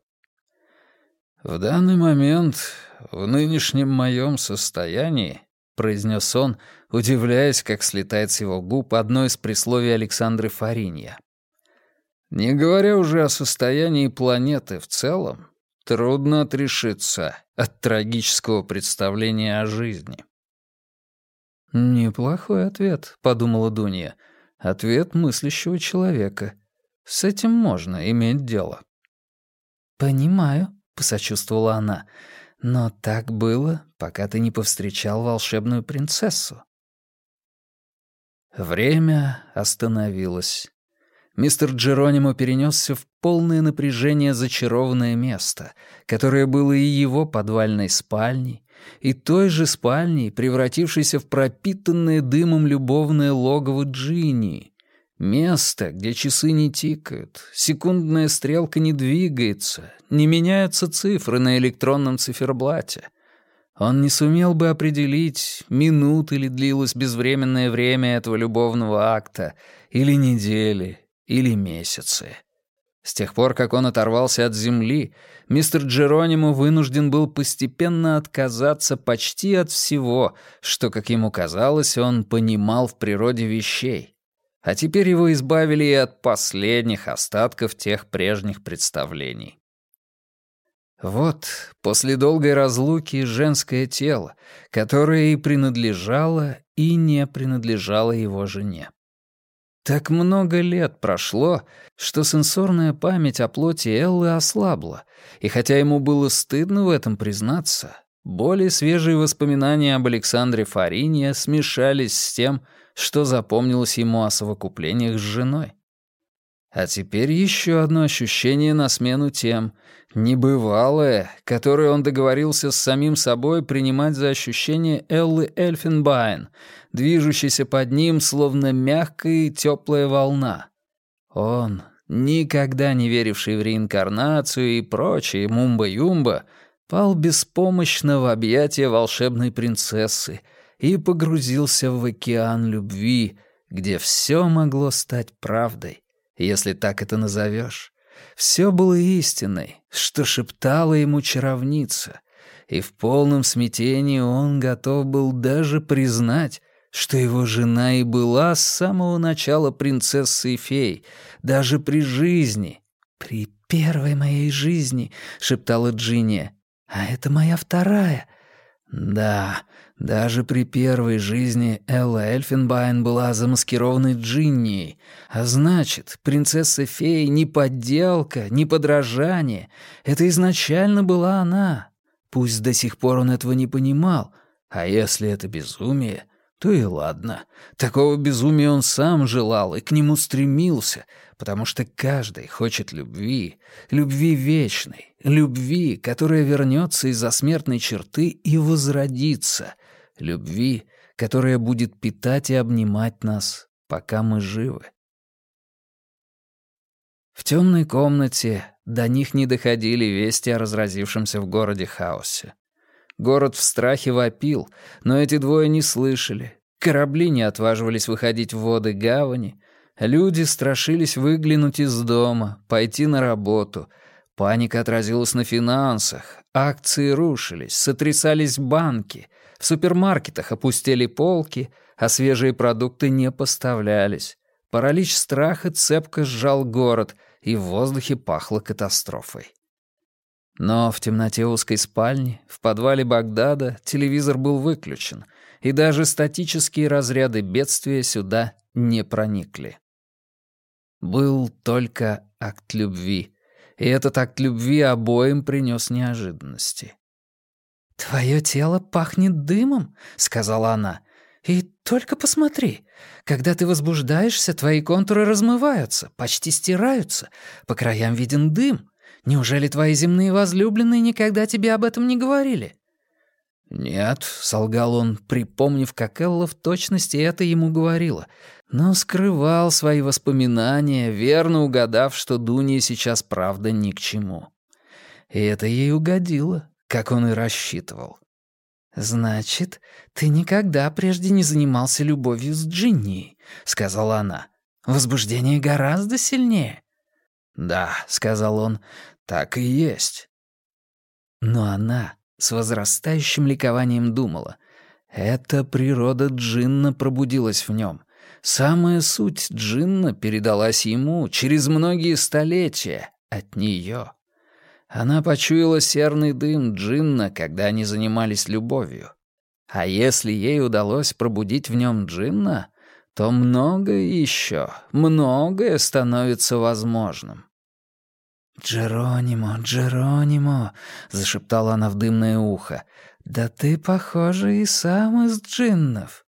«В данный момент, в нынешнем моем состоянии, — произнес он, удивляясь, как слетает с его губ одно из присловий Александры Фаринья. «Не говоря уже о состоянии планеты в целом, Трудно отрешиться от трагического представления о жизни. «Неплохой ответ», — подумала Дунья. «Ответ мыслящего человека. С этим можно иметь дело». «Понимаю», — посочувствовала она. «Но так было, пока ты не повстречал волшебную принцессу». Время остановилось мистер Джеронимо перенесся в полное напряжение зачарованное место, которое было и его подвальной спальней, и той же спальней, превратившейся в пропитанное дымом любовное логово Джинни. Место, где часы не тикают, секундная стрелка не двигается, не меняются цифры на электронном циферблате. Он не сумел бы определить, минуты ли длилось безвременное время этого любовного акта, или недели, или месяцы. С тех пор, как он оторвался от земли, мистер Джеронимо вынужден был постепенно отказаться почти от всего, что, как ему казалось, он понимал в природе вещей. А теперь его избавили и от последних остатков тех прежних представлений. Вот, после долгой разлуки, женское тело, которое и принадлежало, и не принадлежало его жене. Так много лет прошло, что сенсорная память о плоти Эллы ослабла, и хотя ему было стыдно в этом признаться, более свежие воспоминания об Александре Фарине смешались с тем, что запомнилось ему о совокуплениях с женой. А теперь еще одно ощущение на смену тем, небывалое, которое он договорился с самим собой принимать за ощущение Эллы Эльфенбайн, движущейся под ним, словно мягкая и теплая волна. Он, никогда не веривший в реинкарнацию и прочее мумба-юмба, пал беспомощно в объятия волшебной принцессы и погрузился в океан любви, где все могло стать правдой, если так это назовешь. Все было истиной, что шептала ему чаровница, и в полном смятении он готов был даже признать, что его жена и была с самого начала принцессой фей, даже при жизни. «При первой моей жизни», — шептала Джинни, — «а это моя вторая». Да, даже при первой жизни Элла Эльфенбайн была замаскированной Джиннией, а значит, принцесса-фея не подделка, не подражание. Это изначально была она. Пусть до сих пор он этого не понимал, а если это безумие, то и ладно. Такого безумия он сам желал и к нему стремился, потому что каждый хочет любви, любви вечной, любви, которая вернется из-за смертной черты и возродится, любви, которая будет питать и обнимать нас, пока мы живы. В темной комнате до них не доходили вести о разразившемся в городе хаосе. Город в страхе вопил, но эти двое не слышали. Корабли не отваживались выходить в воды гавани. Люди страшились выглянуть из дома, пойти на работу. Паника отразилась на финансах. Акции рушились, сотрясались банки. В супермаркетах опустили полки, а свежие продукты не поставлялись. Паралич страха цепко сжал город, и в воздухе пахло катастрофой. Но в темноте узкой спальни, в подвале Багдада, телевизор был выключен, и даже статические разряды бедствия сюда не проникли. Был только акт любви, и этот акт любви обоим принес неожиданности. «Твое тело пахнет дымом», — сказала она. «И только посмотри, когда ты возбуждаешься, твои контуры размываются, почти стираются, по краям виден дым. Неужели твои земные возлюбленные никогда тебе об этом не говорили?» «Нет», — солгал он, припомнив, как Элла в точности это ему говорила, но скрывал свои воспоминания, верно угадав, что Дуния сейчас правда ни к чему. И это ей угодило, как он и рассчитывал. «Значит, ты никогда прежде не занимался любовью с Джинни», — сказала она. «Возбуждение гораздо сильнее». «Да», — сказал он, — «так и есть». Но она с возрастающим ликованием думала. Это природа Джинна пробудилась в нем. Самая суть Джинна передалась ему через многие столетия от нее. Она почуяла серный дым Джинна, когда они занимались любовью. А если ей удалось пробудить в нем Джинна, то многое еще, многое становится возможным. «Джеронимо, Джеронимо», — зашептала она в дымное ухо, — «да ты, похоже, и сам из джиннов».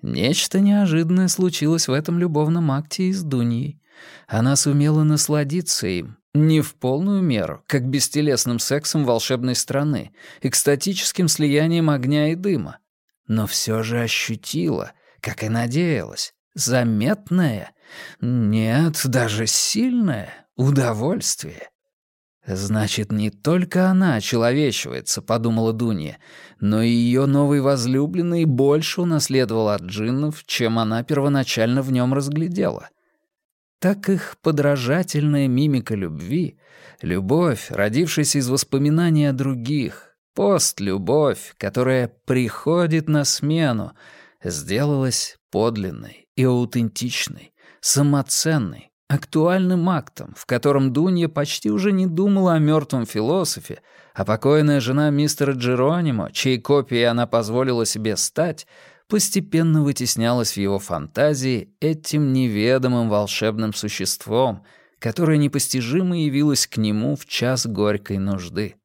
Нечто неожиданное случилось в этом любовном акте и с Дуньей. Она сумела насладиться им, не в полную меру, как бестелесным сексом волшебной страны, экстатическим слиянием огня и дыма, но все же ощутила, как и надеялась, заметное, нет, даже сильное удовольствие. «Значит, не только она очеловечивается», — подумала Дунья, но и ее новый возлюбленный больше унаследовал от джиннов, чем она первоначально в нем разглядела так их подражательная мимика любви, любовь, родившаяся из воспоминаний о других, постлюбовь, которая приходит на смену, сделалась подлинной и аутентичной, самоценной, актуальным актом, в котором Дунья почти уже не думала о мертвом философе, а покойная жена мистера Джеронимо, чьей копией она позволила себе стать, постепенно вытеснялось в его фантазии этим неведомым волшебным существом, которое непостижимо явилось к нему в час горькой нужды.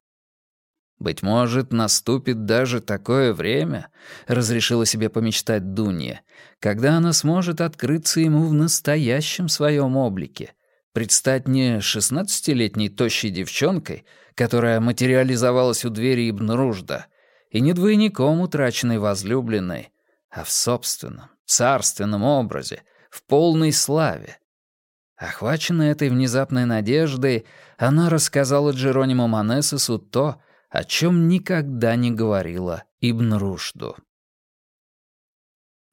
«Быть может, наступит даже такое время», — разрешила себе помечтать Дунья, «когда она сможет открыться ему в настоящем своем облике, предстать не шестнадцатилетней тощей девчонкой, которая материализовалась у двери Ибн Ружда, и не двойником утраченной возлюбленной, а в собственном, царственном образе, в полной славе. Охваченная этой внезапной надеждой, она рассказала Джерониму Манесесу то, о чем никогда не говорила Ибн Рушду.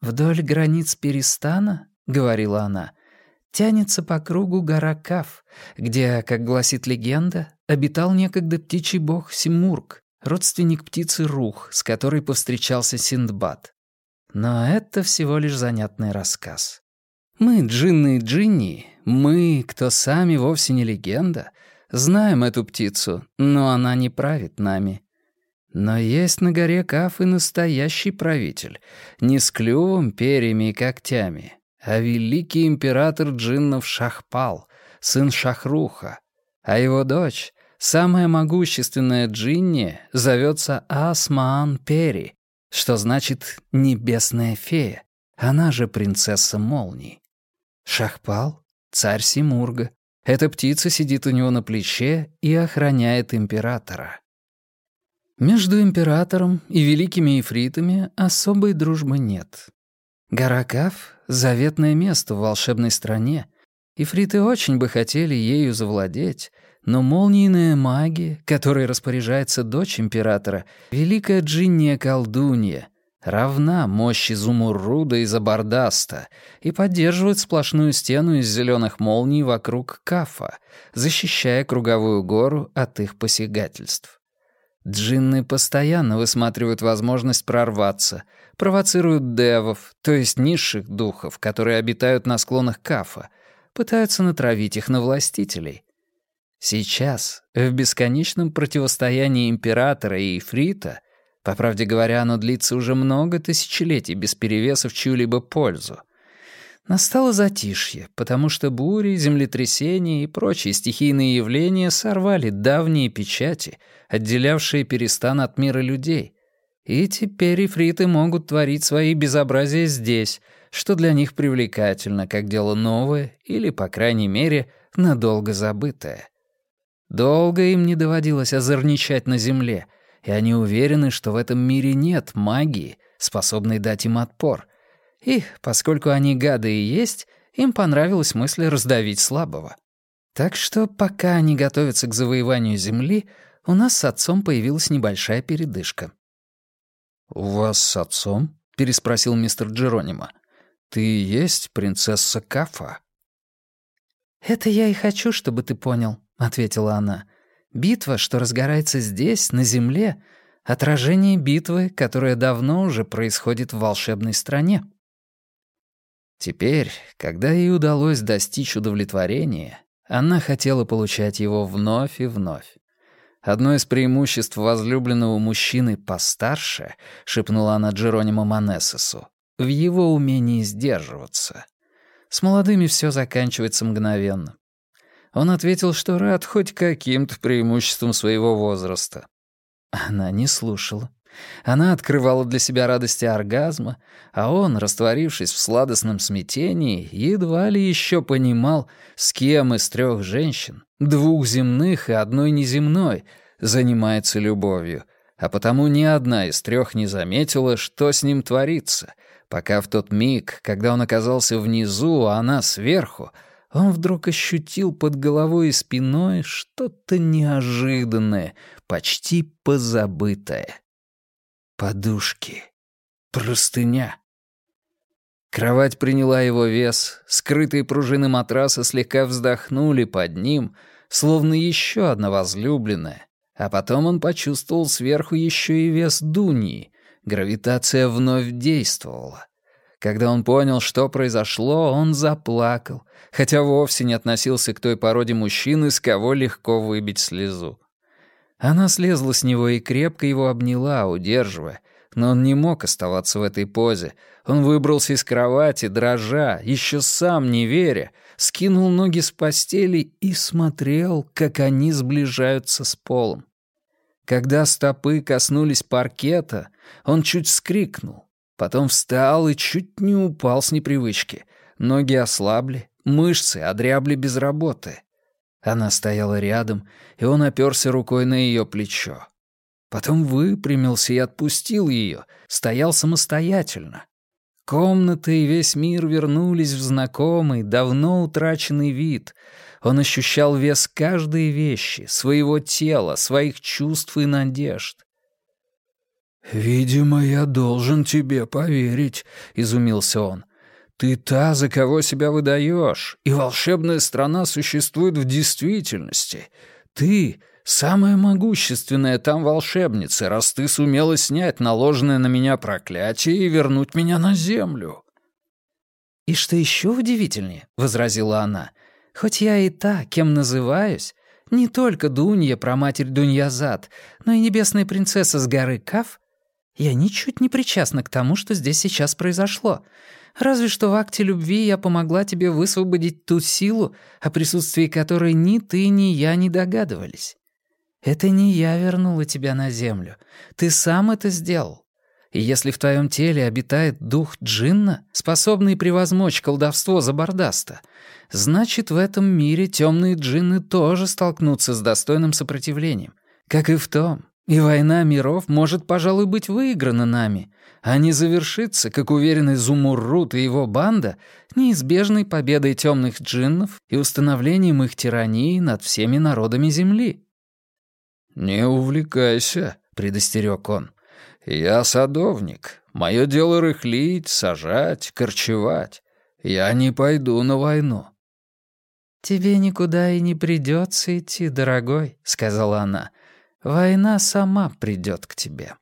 «Вдоль границ Перестана, — говорила она, — тянется по кругу гора Каф, где, как гласит легенда, обитал некогда птичий бог Симург, родственник птицы Рух, с которой повстречался Синдбад. Но это всего лишь занятный рассказ. Мы, джинны и джинни, мы, кто сами вовсе не легенда, знаем эту птицу, но она не правит нами. Но есть на горе Каф и настоящий правитель, не с клювом, перьями и когтями, а великий император джиннов Шахпал, сын Шахруха, а его дочь, самая могущественная джинни, зовется Асмаан Пери, что значит «небесная фея», она же принцесса молний. Шахпал — царь Симурга. Эта птица сидит у него на плече и охраняет императора. Между императором и великими ифритами особой дружбы нет. Гаракав — заветное место в волшебной стране. Ифриты очень бы хотели ею завладеть, но молниенная магия, которой распоряжается дочь императора, великая джинния колдунья — равна мощи Зумурруда и Забардаста и поддерживает сплошную стену из зеленых молний вокруг Кафа, защищая круговую гору от их посягательств. Джинны постоянно высматривают возможность прорваться, провоцируют девов, то есть низших духов, которые обитают на склонах Кафа, пытаются натравить их на властителей. Сейчас, в бесконечном противостоянии императора и Ифрита, по правде говоря, оно длится уже много тысячелетий без перевеса в чью-либо пользу. Настало затишье, потому что бури, землетрясения и прочие стихийные явления сорвали давние печати, отделявшие перестан от мира людей. И теперь ифриты могут творить свои безобразия здесь, что для них привлекательно, как дело новое или, по крайней мере, надолго забытое. Долго им не доводилось озорничать на земле — и они уверены, что в этом мире нет магии, способной дать им отпор. И, поскольку они гады и есть, им понравилась мысль раздавить слабого. Так что пока они готовятся к завоеванию Земли, у нас с отцом появилась небольшая передышка. «У вас с отцом?» — переспросил мистер Джеронимо. «Ты и есть принцесса Кафа?» «Это я и хочу, чтобы ты понял», — ответила она. Битва, что разгорается здесь, на Земле, — отражение битвы, которая давно уже происходит в волшебной стране. Теперь, когда ей удалось достичь удовлетворения, она хотела получать его вновь и вновь. Одно из преимуществ возлюбленного мужчины постарше, шепнула она Джеронимо Манессесу, в его умении сдерживаться. С молодыми все заканчивается мгновенно. Он ответил, что рад хоть каким-то преимуществом своего возраста. Она не слушала. Она открывала для себя радости оргазма, а он, растворившись в сладостном смятении, едва ли еще понимал, с кем из трех женщин, двух земных и одной неземной, занимается любовью, а потому ни одна из трех не заметила, что с ним творится, пока в тот миг, когда он оказался внизу, а она сверху — он вдруг ощутил под головой и спиной что-то неожиданное, почти позабытое. Подушки. Простыня. Кровать приняла его вес, скрытые пружины матраса слегка вздохнули под ним, словно еще одна возлюбленная, а потом он почувствовал сверху еще и вес Дуньи, гравитация вновь действовала. Когда он понял, что произошло, он заплакал, хотя вовсе не относился к той породе мужчин, из кого легко выбить слезу. Она слезла с него и крепко его обняла, удерживая, но он не мог оставаться в этой позе. Он выбрался из кровати, дрожа, еще сам не веря, скинул ноги с постели и смотрел, как они сближаются с полом. Когда стопы коснулись паркета, он чуть вскрикнул. Потом встал и чуть не упал с непривычки. Ноги ослабли, мышцы одрябли без работы. Она стояла рядом, и он оперся рукой на ее плечо. Потом выпрямился и отпустил ее, стоял самостоятельно. Комната и весь мир вернулись в знакомый, давно утраченный вид. Он ощущал вес каждой вещи, своего тела, своих чувств и надежд. «Видимо, я должен тебе поверить», — изумился он. «Ты та, за кого себя выдаешь, и волшебная страна существует в действительности. Ты — самая могущественная там волшебница, раз ты сумела снять наложенное на меня проклятие и вернуть меня на землю». «И что еще удивительнее», — возразила она, — «хоть я и та, кем называюсь, не только Дунья, проматерь Дуньязад, но и небесная принцесса с горы Каф, я ничуть не причастна к тому, что здесь сейчас произошло. Разве что в акте любви я помогла тебе высвободить ту силу, о присутствии которой ни ты, ни я не догадывались. Это не я вернула тебя на землю. Ты сам это сделал. И если в твоем теле обитает дух джинна, способный превозмочь колдовство Забардаста, значит, в этом мире темные джинны тоже столкнутся с достойным сопротивлением, как и в том, и война миров может, пожалуй, быть выиграна нами, а не завершиться, как уверенный Зумуррут и его банда, неизбежной победой темных джиннов и установлением их тирании над всеми народами Земли. «Не увлекайся», — предостерег он. «Я садовник. Мое дело рыхлить, сажать, корчевать. Я не пойду на войну». «Тебе никуда и не придется идти, дорогой», — сказала она. Война сама придет к тебе.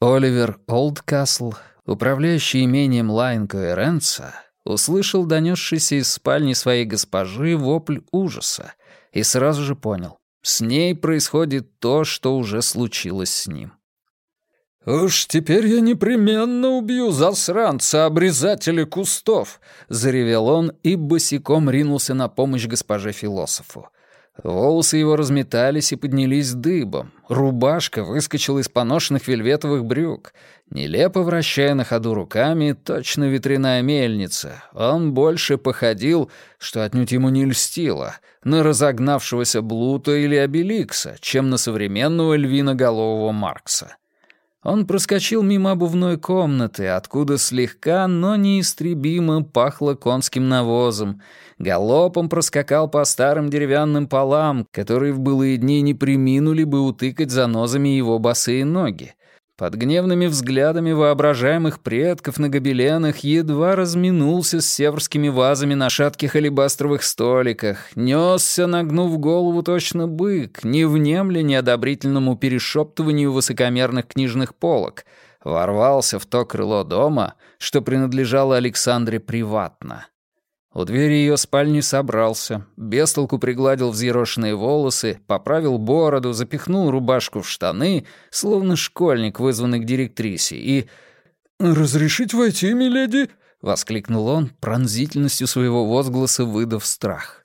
Оливер Олдкасл, управляющий имением Лайн Коэренца, услышал донесшийся из спальни своей госпожи вопль ужаса и сразу же понял, с ней происходит то, что уже случилось с ним. «Уж теперь я непременно убью засранца-обрезателя кустов!» — заревел он и босиком ринулся на помощь госпоже-философу. Волосы его разметались и поднялись дыбом. Рубашка выскочила из поношенных вельветовых брюк. Нелепо вращая на ходу руками, точно ветряная мельница. Он больше походил, что отнюдь ему не льстило, на разогнавшегося Блута или Обеликса, чем на современного львиноголового Маркса. Он проскочил мимо обувной комнаты, откуда слегка, но неистребимо пахло конским навозом, галопом проскакал по старым деревянным полам, которые в былые дни не приминули бы утыкать занозами его босые ноги. Под гневными взглядами воображаемых предков на гобеленах едва разминулся с северскими вазами на шатких алебастровых столиках, несся, нагнув голову точно бык, не внемля неодобрительному перешептыванию высокомерных книжных полок, ворвался в то крыло дома, что принадлежало Александре приватно. У двери ее спальни собрался, бестолку пригладил взъерошенные волосы, поправил бороду, запихнул рубашку в штаны, словно школьник, вызванный к директрисе, и... «Разрешить войти, миледи?» — воскликнул он, пронзительностью своего возгласа выдав страх.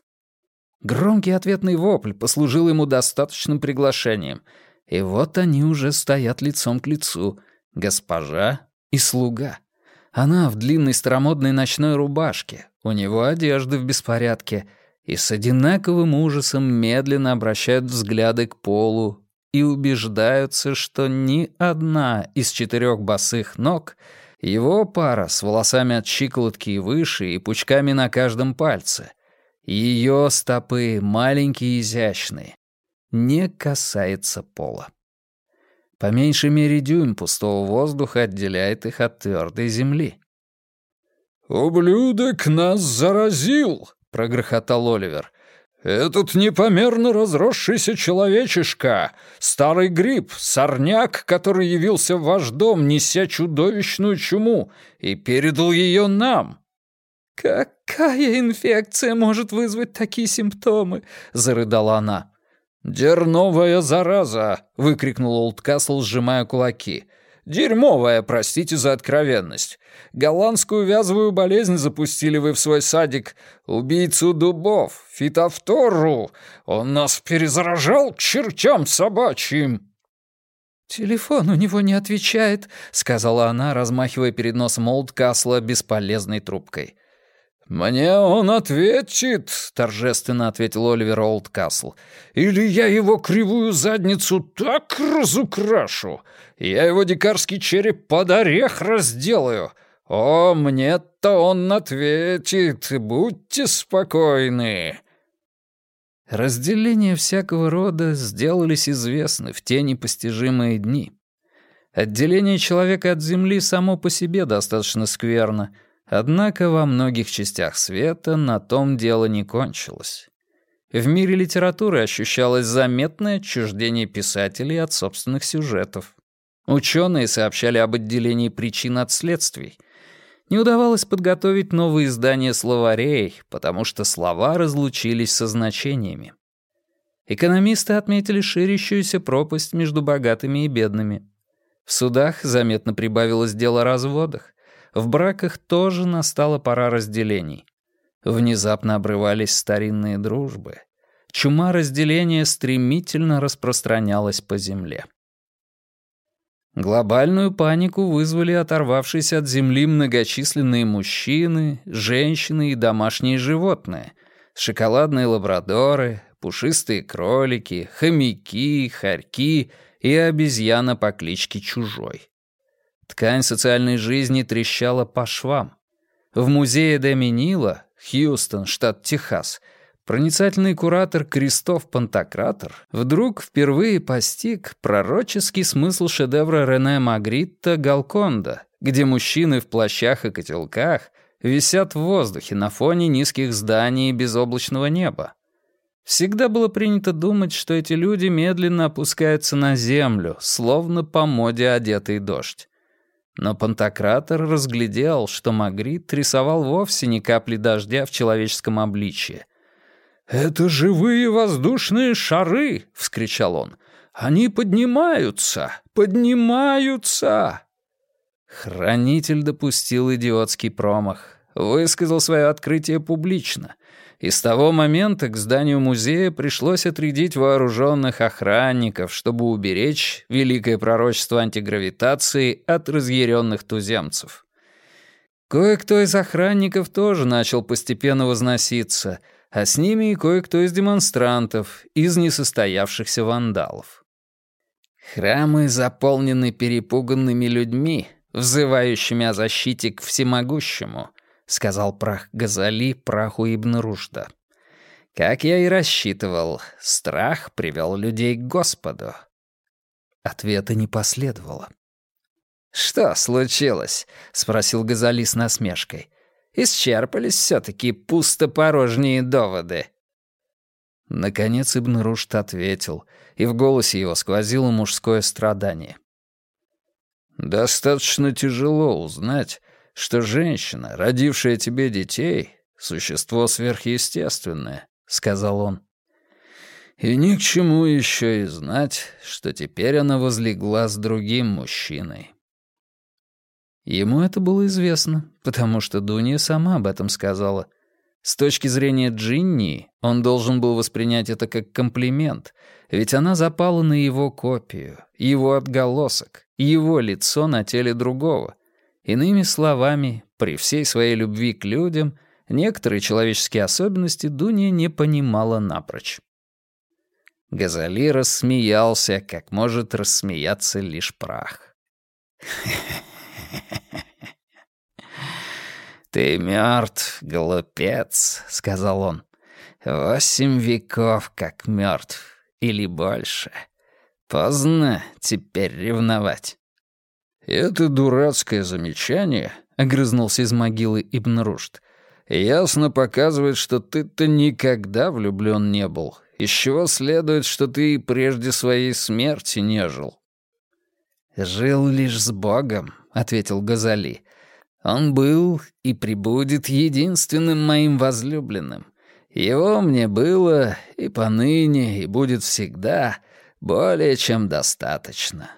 Громкий ответный вопль послужил ему достаточным приглашением, и вот они уже стоят лицом к лицу, госпожа и слуга. Она в длинной старомодной ночной рубашке, у него одежда в беспорядке, и с одинаковым ужасом медленно обращают взгляды к полу и убеждаются, что ни одна из четырех босых ног — его пара с волосами от щиколотки и выше и пучками на каждом пальце. Ее стопы маленькие и изящные. Не касается пола. По меньшей мере дюйм пустого воздуха отделяет их от твердой земли. «Ублюдок нас заразил!» — прогрохотал Оливер. «Этот непомерно разросшийся человечишка, старый гриб, сорняк, который явился в ваш дом, неся чудовищную чуму, и передал ее нам». «Какая инфекция может вызвать такие симптомы?» — зарыдала она. «Дерновая зараза!» — выкрикнул Олдкасл, сжимая кулаки. Дерьмовая, простите за откровенность. Голландскую вязовую болезнь запустили вы в свой садик. Убийцу дубов, фитофтору. Он нас перезаражал чертям собачьим». «Телефон у него не отвечает», — сказала она, размахивая перед носом Олдкасла бесполезной трубкой. «Мне он ответит», — торжественно ответил Оливер Олдкасл. «Или я его кривую задницу так разукрашу, я его дикарский череп под орех разделаю. О, мне-то он ответит, будьте спокойны». Разделения всякого рода сделались известны в те непостижимые дни. Отделение человека от Земли само по себе достаточно скверно, однако во многих частях света на том дело не кончилось. В мире литературы ощущалось заметное отчуждение писателей от собственных сюжетов. Ученые сообщали об отделении причин от следствий — не удавалось подготовить новые издания словарей, потому что слова разлучились со значениями. Экономисты отметили ширящуюся пропасть между богатыми и бедными. В судах заметно прибавилось дело о разводах. В браках тоже настала пора разделений. Внезапно обрывались старинные дружбы. Чума разделения стремительно распространялась по земле. Глобальную панику вызвали оторвавшиеся от земли многочисленные мужчины, женщины и домашние животные, шоколадные лабрадоры, пушистые кролики, хомяки, хорьки и обезьяна по кличке Чужой. Ткань социальной жизни трещала по швам. В музее Деминила, Хьюстон, штат Техас, Проницательный куратор Кристоф Пантократор вдруг впервые постиг пророческий смысл шедевра Рене Магритта «Галконда», где мужчины в плащах и котелках висят в воздухе на фоне низких зданий и безоблачного неба. Всегда было принято думать, что эти люди медленно опускаются на землю, словно по моде одетый дождь. Но Пантократор разглядел, что Магрит рисовал вовсе не капли дождя в человеческом обличье, «Это живые воздушные шары!» — вскричал он. «Они поднимаются! Поднимаются!» Хранитель допустил идиотский промах. Высказал свое открытие публично. И с того момента к зданию музея пришлось отрядить вооруженных охранников, чтобы уберечь великое пророчество антигравитации от разъяренных туземцев. Кое-кто из охранников тоже начал постепенно возноситься — а с ними и кое-кто из демонстрантов, из несостоявшихся вандалов. Храмы заполнены перепуганными людьми, взывающими о защите к всемогущему, сказал прах Газали праху Ибн Рушда. Как я и рассчитывал, страх привел людей к Господу. Ответа не последовало. «Что случилось?» — спросил Газали с насмешкой. Исчерпались все-таки пустопорожние доводы». Наконец Ибн Рушд ответил, и в голосе его сквозило мужское страдание. «Достаточно тяжело узнать, что женщина, родившая тебе детей, — существо сверхъестественное», — сказал он. «И ни к чему еще и знать, что теперь она возлегла с другим мужчиной». Ему это было известно, потому что Дуния сама об этом сказала. С точки зрения Джинни, он должен был воспринять это как комплимент, ведь она запала на его копию, его отголосок, его лицо на теле другого. Иными словами, при всей своей любви к людям, некоторые человеческие особенности Дуния не понимала напрочь. Газали рассмеялся, как может рассмеяться лишь прах. «Ты мертв, глупец», — сказал он. «Восемь веков как мертв, или больше. Поздно теперь ревновать». «Это дурацкое замечание», — огрызнулся из могилы Ибн Рушд, «ясно показывает, что ты-то никогда влюблён не был, из чего следует, что ты прежде своей смерти не жил». «Жил лишь с Богом», — ответил Газали. «Он был и прибудет единственным моим возлюбленным. Его мне было и поныне, и будет всегда более чем достаточно».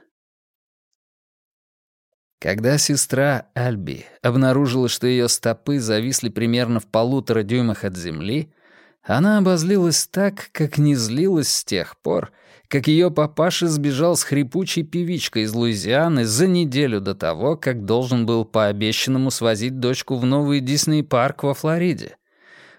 Когда сестра Альби обнаружила, что ее стопы зависли примерно в полутора дюймах от земли, она обозлилась так, как не злилась с тех пор, как ее папаша сбежал с хрипучей певичкой из Луизианы за неделю до того, как должен был по обещанному свозить дочку в новый Дисней-парк во Флориде.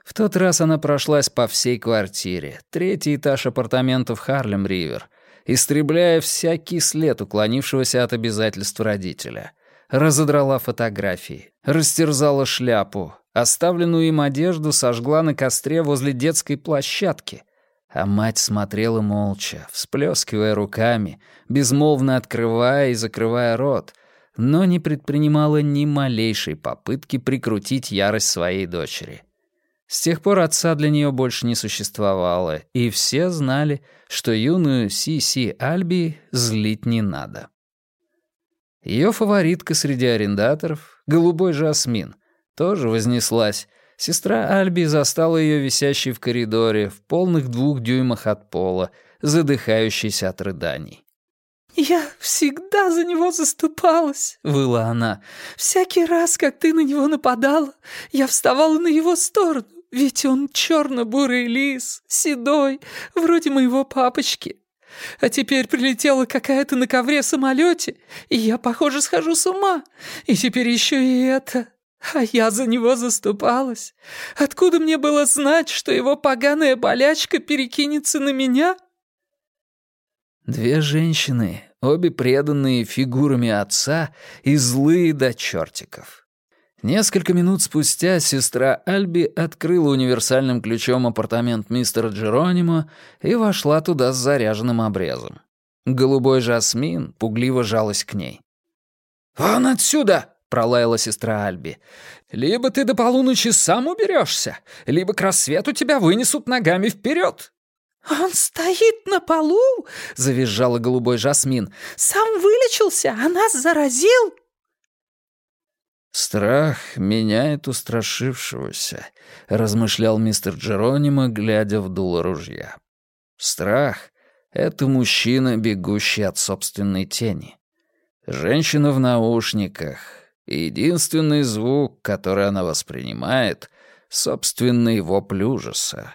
В тот раз она прошлась по всей квартире, третий этаж апартаментов Харлем-Ривер, истребляя всякий след уклонившегося от обязательств родителя. Разодрала фотографии, растерзала шляпу, оставленную им одежду сожгла на костре возле детской площадки, а мать смотрела молча, всплескивая руками, безмолвно открывая и закрывая рот, но не предпринимала ни малейшей попытки прикрутить ярость своей дочери. С тех пор отца для нее больше не существовало, и все знали, что юную Си-Си Альби злить не надо. Ее фаворитка среди арендаторов, голубой жасмин, тоже вознеслась. Сестра Альби застала ее висящей в коридоре, в полных двух дюймах от пола, задыхающейся от рыданий. «Я всегда за него заступалась», — выла она. «Всякий раз, как ты на него нападала, я вставала на его сторону. Ведь он черно-бурый лис, седой, вроде моего папочки. А теперь прилетела какая-то на ковре самолете, и я, похоже, схожу с ума. И теперь еще и это. А я за него заступалась. Откуда мне было знать, что его поганая болячка перекинется на меня?» Две женщины, обе преданные фигурами отца и злые до чертиков. Несколько минут спустя сестра Альби открыла универсальным ключом апартамент мистера Джеронимо и вошла туда с заряженным обрезом. Голубой жасмин пугливо жалась к ней. «Вон отсюда!» — пролаяла сестра Альби. «Либо ты до полуночи сам уберешься, либо к рассвету тебя вынесут ногами вперед!» «Он стоит на полу!» — завизжала голубой жасмин. «Сам вылечился, а нас заразил!» «Страх меняет устрашившегося», — размышлял мистер Джеронимо, глядя в дуло ружья. «Страх — это мужчина, бегущий от собственной тени. Женщина в наушниках, единственный звук, который она воспринимает — собственный вопль ужаса.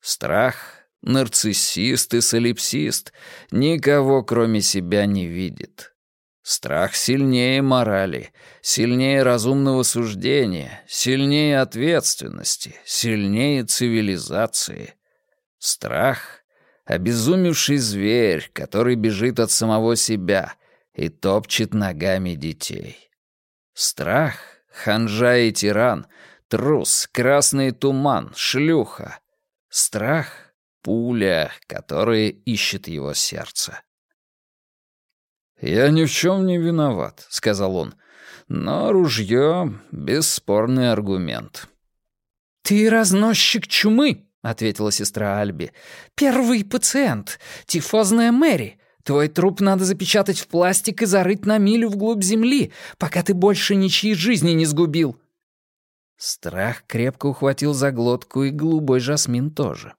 Страх — нарциссист и солипсист, никого кроме себя не видит». Страх сильнее морали, сильнее разумного суждения, сильнее ответственности, сильнее цивилизации. Страх — обезумевший зверь, который бежит от самого себя и топчет ногами детей. Страх — ханжа и тиран, трус, красный туман, шлюха. Страх — пуля, которая ищет его сердце. «Я ни в чем не виноват», — сказал он. «Но ружье — бесспорный аргумент». «Ты разносчик чумы», — ответила сестра Альби. «Первый пациент, тифозная Мэри. Твой труп надо запечатать в пластик и зарыть на милю вглубь земли, пока ты больше ничьей жизни не сгубил». Страх крепко ухватил за глотку, и голубой жасмин тоже.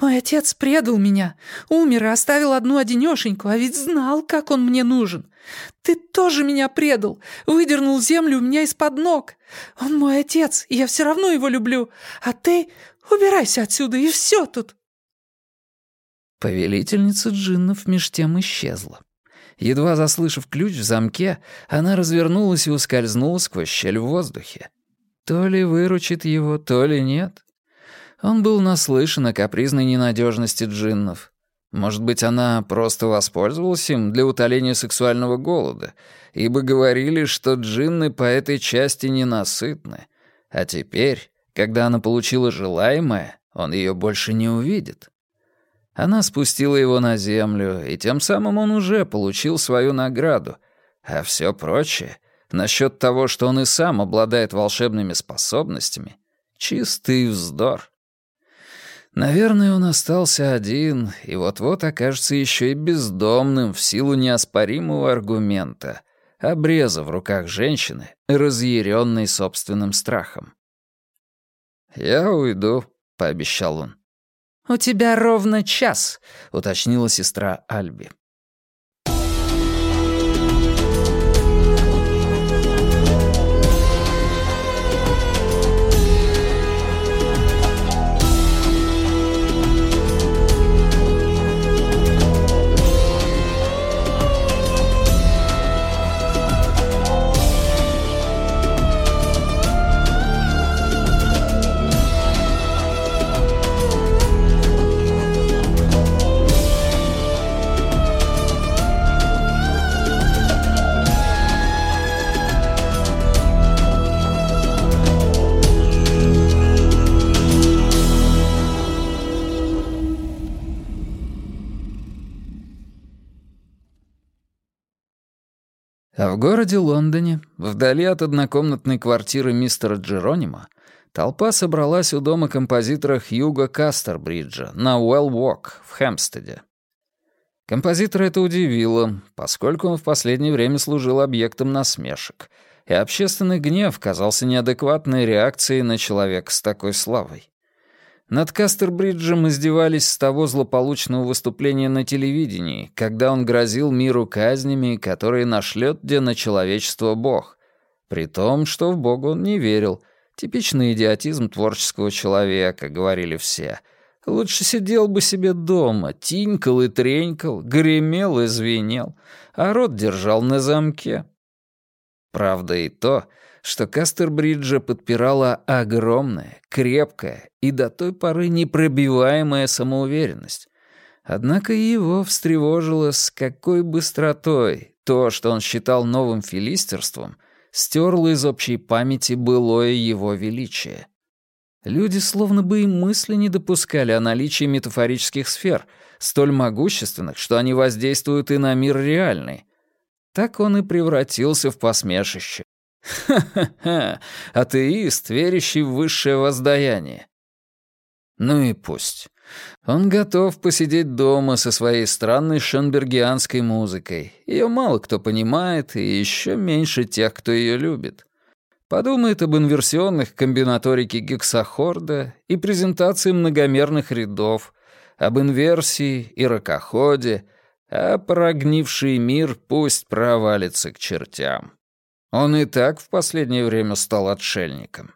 «Мой отец предал меня, умер и оставил одну одинёшеньку, а ведь знал, как он мне нужен. Ты тоже меня предал, выдернул землю у меня из-под ног. Он мой отец, и я все равно его люблю, а ты убирайся отсюда, и все тут». Повелительница джиннов меж тем исчезла. Едва заслышав ключ в замке, она развернулась и ускользнула сквозь щель в воздухе. То ли выручит его, то ли нет. Он был наслышан о капризной ненадежности джиннов. Может быть, она просто воспользовалась им для утоления сексуального голода, ибо говорили, что джинны по этой части ненасытны. А теперь, когда она получила желаемое, он ее больше не увидит. Она спустила его на землю, и тем самым он уже получил свою награду. А все прочее, насчет того, что он и сам обладает волшебными способностями, чистый вздор. Наверное, он остался один, и вот-вот окажется еще и бездомным в силу неоспоримого аргумента, обреза в руках женщины, разъяренной собственным страхом. «Я уйду», — пообещал он. «У тебя ровно час», — уточнила сестра Альби. В городе Лондоне, вдали от однокомнатной квартиры мистера Джеронима, толпа собралась у дома композитора Хьюга Кастербриджа на Уэлл-Уок в Хэмпстеде. Композитора это удивило, поскольку он в последнее время служил объектом насмешек, и общественный гнев казался неадекватной реакцией на человека с такой славой. Над Кастербриджем издевались с того злополучного выступления на телевидении, когда он грозил миру казнями, которые нашлет где на человечество Бог, при том, что в Бога он не верил. Типичный идиотизм творческого человека, говорили все — Лучше сидел бы себе дома, тинькал и тренькал, гремел и звенел, а рот держал на замке. Правда и то, что Кастербриджа подпирала огромная, крепкая и до той поры непробиваемая самоуверенность. Однако его встревожило, с какой быстротой то, что он считал новым филистерством, стерло из общей памяти былое его величие. Люди словно бы и мысли не допускали о наличии метафорических сфер, столь могущественных, что они воздействуют и на мир реальный. Так он и превратился в посмешище. Ха-ха-ха, атеист, верящий в высшее воздаяние. Ну и пусть. Он готов посидеть дома со своей странной шенбергианской музыкой. Ее мало кто понимает, и еще меньше тех, кто ее любит. Подумает об инверсионных комбинаторике гексахорда и презентации многомерных рядов, об инверсии и ракоходе, а прогнивший мир пусть провалится к чертям. Он и так в последнее время стал отшельником.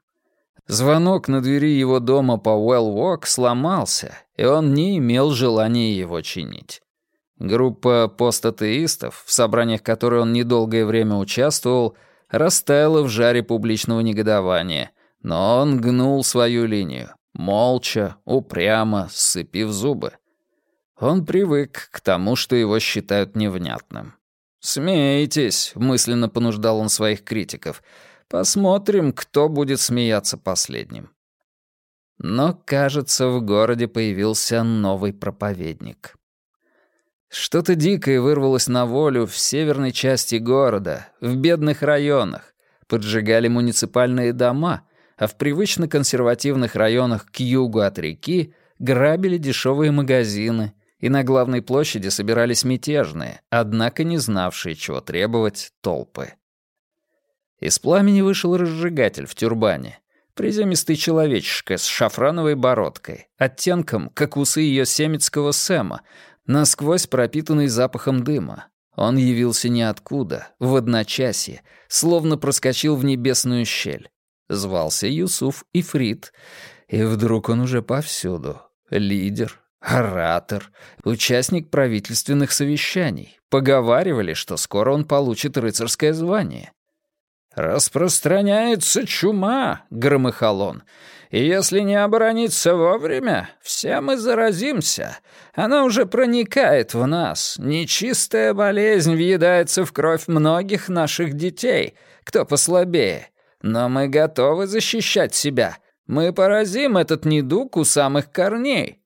Звонок на двери его дома по Уэлл-Вок сломался, и он не имел желания его чинить. Группа постатеистов, в собраниях которой он недолгое время участвовал, — растаяла в жаре публичного негодования, но он гнул свою линию, молча, упрямо, сцепив зубы. Он привык к тому, что его считают невнятным. «Смейтесь», — мысленно понуждал он своих критиков. «Посмотрим, кто будет смеяться последним». Но, кажется, в городе появился новый проповедник. Что-то дикое вырвалось на волю в северной части города, в бедных районах. Поджигали муниципальные дома, а в привычно консервативных районах к югу от реки грабили дешевые магазины, и на главной площади собирались мятежные, однако не знавшие, чего требовать, толпы. Из пламени вышел разжигатель в тюрбане. Приземистый человечишка с шафрановой бородкой, оттенком, как усы ее семецкого Сэма, насквозь пропитанный запахом дыма. Он явился ниоткуда, в одночасье, словно проскочил в небесную щель. Звался Юсуф Ифрит, и вдруг он уже повсюду. Лидер, оратор, участник правительственных совещаний. Поговаривали, что скоро он получит рыцарское звание. «Распространяется чума», — громыхал он, и если не оборониться вовремя, все мы заразимся. Она уже проникает в нас. Нечистая болезнь въедается в кровь многих наших детей, кто послабее. Но мы готовы защищать себя. Мы поразим этот недуг у самых корней».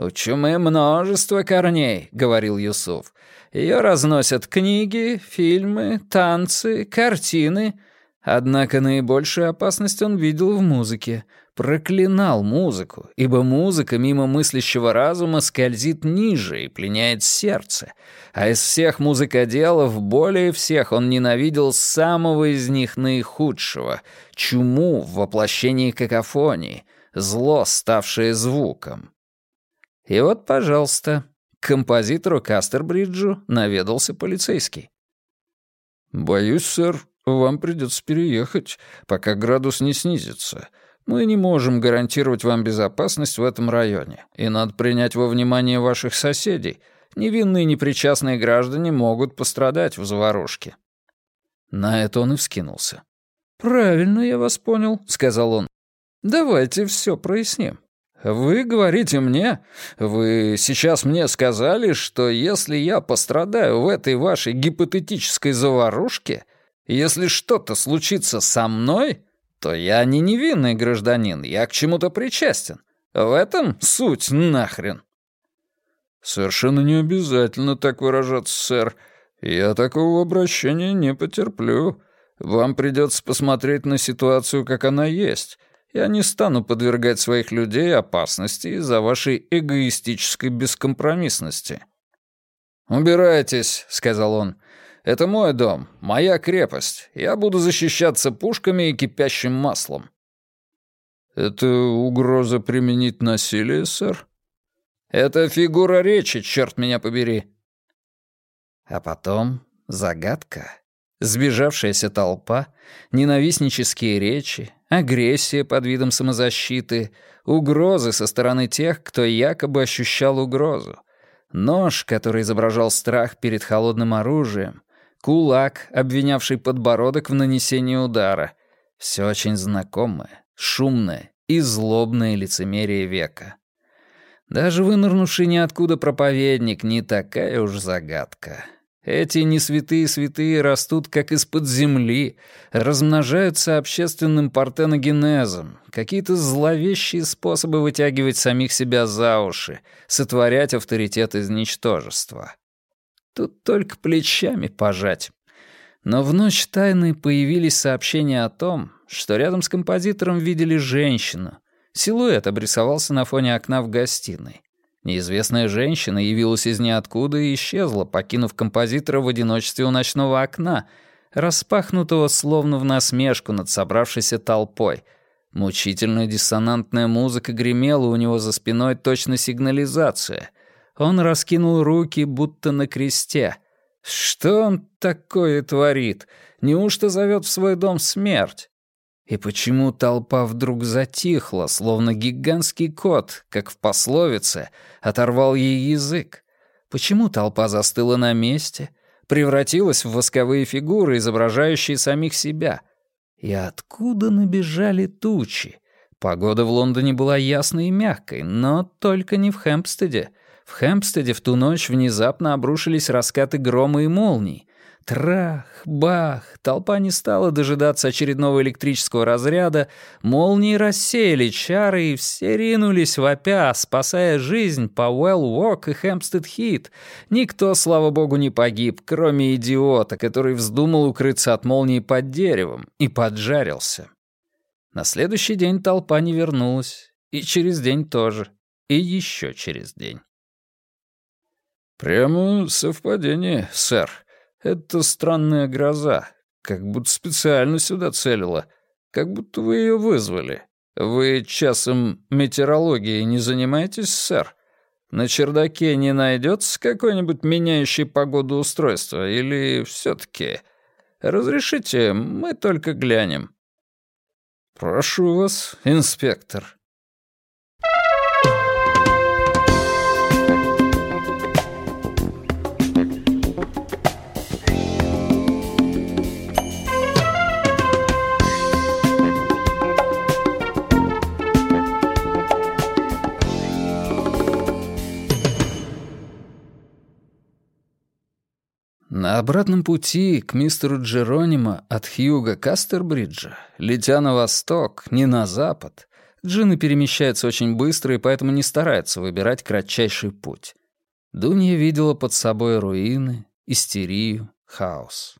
«У чумы множество корней», — говорил Юсуф. «Ее разносят книги, фильмы, танцы, картины». Однако наибольшую опасность он видел в музыке, проклинал музыку, ибо музыка мимо мыслящего разума скользит ниже и пленяет сердце, а из всех музыкоделов более всех он ненавидел самого из них наихудшего — чуму в воплощении какофонии, зло, ставшее звуком. И вот, пожалуйста, к композитору Кастербриджу наведался полицейский. «Боюсь, сэр, вам придется переехать, пока градус не снизится», мы не можем гарантировать вам безопасность в этом районе, и надо принять во внимание ваших соседей. Невинные непричастные граждане могут пострадать в заварушке». На это он и вскинулся. «Правильно я вас понял», — сказал он. «Давайте все проясним. Вы говорите мне, вы сейчас мне сказали, что если я пострадаю в этой вашей гипотетической заварушке, если что-то случится со мной, то я не невинный гражданин, я к чему-то причастен. В этом суть нахрен». «Совершенно не обязательно так выражаться, сэр. «Я такого обращения не потерплю. Вам придется посмотреть на ситуацию, как она есть. Я не стану подвергать своих людей опасности из-за вашей эгоистической бескомпромиссности». «Убирайтесь», — сказал он. «Это мой дом, моя крепость. Я буду защищаться пушками и кипящим маслом». «Это угроза применить насилие, сэр?» «Это фигура речи, черт меня побери». А потом загадка. Сбежавшаяся толпа, ненавистнические речи, агрессия под видом самозащиты, угрозы со стороны тех, кто якобы ощущал угрозу, нож, который изображал страх перед холодным оружием, кулак, обвинявший подбородок в нанесении удара. Все очень знакомое, шумное и злобное лицемерие века. Даже вынырнувший ниоткуда проповедник не такая уж загадка. Эти несвятые святые растут как из-под земли, размножаются общественным партеногенезом, какие-то зловещие способы вытягивать самих себя за уши, сотворять авторитет из ничтожества. Тут только плечами пожать. Но в ночь тайны появились сообщения о том, что рядом с композитором видели женщину. Силуэт обрисовался на фоне окна в гостиной. Неизвестная женщина явилась из ниоткуда и исчезла, покинув композитора в одиночестве у ночного окна, распахнутого словно в насмешку над собравшейся толпой. Мучительная диссонантная музыка гремела у него за спиной точно сигнализация. Он раскинул руки, будто на кресте. Что он такое творит? Неужто зовет в свой дом смерть? И почему толпа вдруг затихла, словно гигантский кот, как в пословице, оторвал ей язык? Почему толпа застыла на месте, превратилась в восковые фигуры, изображающие самих себя? И откуда набежали тучи? Погода в Лондоне была ясной и мягкой, но только не в Хэмпстеде. В Хэмпстеде в ту ночь внезапно обрушились раскаты грома и молний. Трах, бах, толпа не стала дожидаться очередного электрического разряда, молнии рассеяли чары, и все ринулись вопя, спасая жизнь по Уэлл-Вок и Хэмпстед-Хит. Никто, слава богу, не погиб, кроме идиота, который вздумал укрыться от молнии под деревом и поджарился. На следующий день толпа не вернулась, и через день тоже, и еще через день. «Прямо совпадение, сэр», это странная гроза, как будто специально сюда целила, как будто вы ее вызвали. Вы часом метеорологией не занимаетесь, сэр? На чердаке не найдется какое-нибудь меняющее погоду устройство, или все-таки... Разрешите, мы только глянем. Прошу вас, инспектор. На обратном пути к мистеру Джеронимо от Хьюга Кастербриджа, летя на восток, не на запад, джинны перемещаются очень быстро и поэтому не стараются выбирать кратчайший путь. Дунья видела под собой руины, истерию, хаос.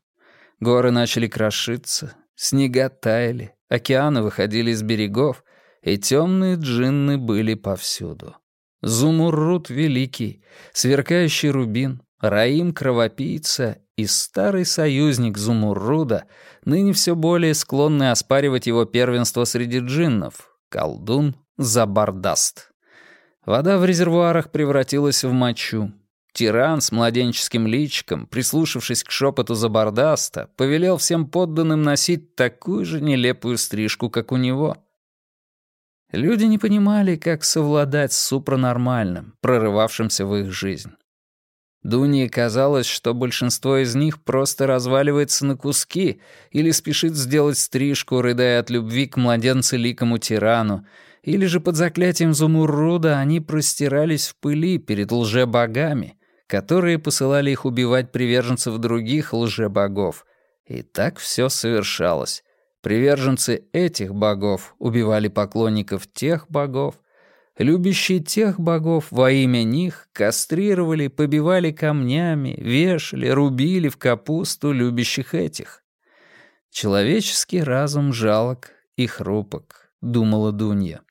Горы начали крошиться, снега таяли, океаны выходили из берегов, и темные джинны были повсюду. Зумуррут великий, сверкающий рубин, Раим Кровопийца и старый союзник Зумурруда, ныне все более склонный оспаривать его первенство среди джиннов, колдун Забардаст. Вода в резервуарах превратилась в мочу. Тиран с младенческим личиком, прислушавшись к шепоту Забардаста, повелел всем подданным носить такую же нелепую стрижку, как у него. Люди не понимали, как совладать с супранормальным, прорывавшимся в их жизнь. Дуне казалось, что большинство из них просто разваливается на куски или спешит сделать стрижку, рыдая от любви к младенцеликому тирану, или же под заклятием Зумурруда они простирались в пыли перед лжебогами, которые посылали их убивать приверженцев других лжебогов. И так все совершалось. Приверженцы этих богов убивали поклонников тех богов, любящие тех богов во имя них, кастрировали, побивали камнями, вешали, рубили в капусту любящих этих. Человеческий разум жалок и хрупок, думала Дунья.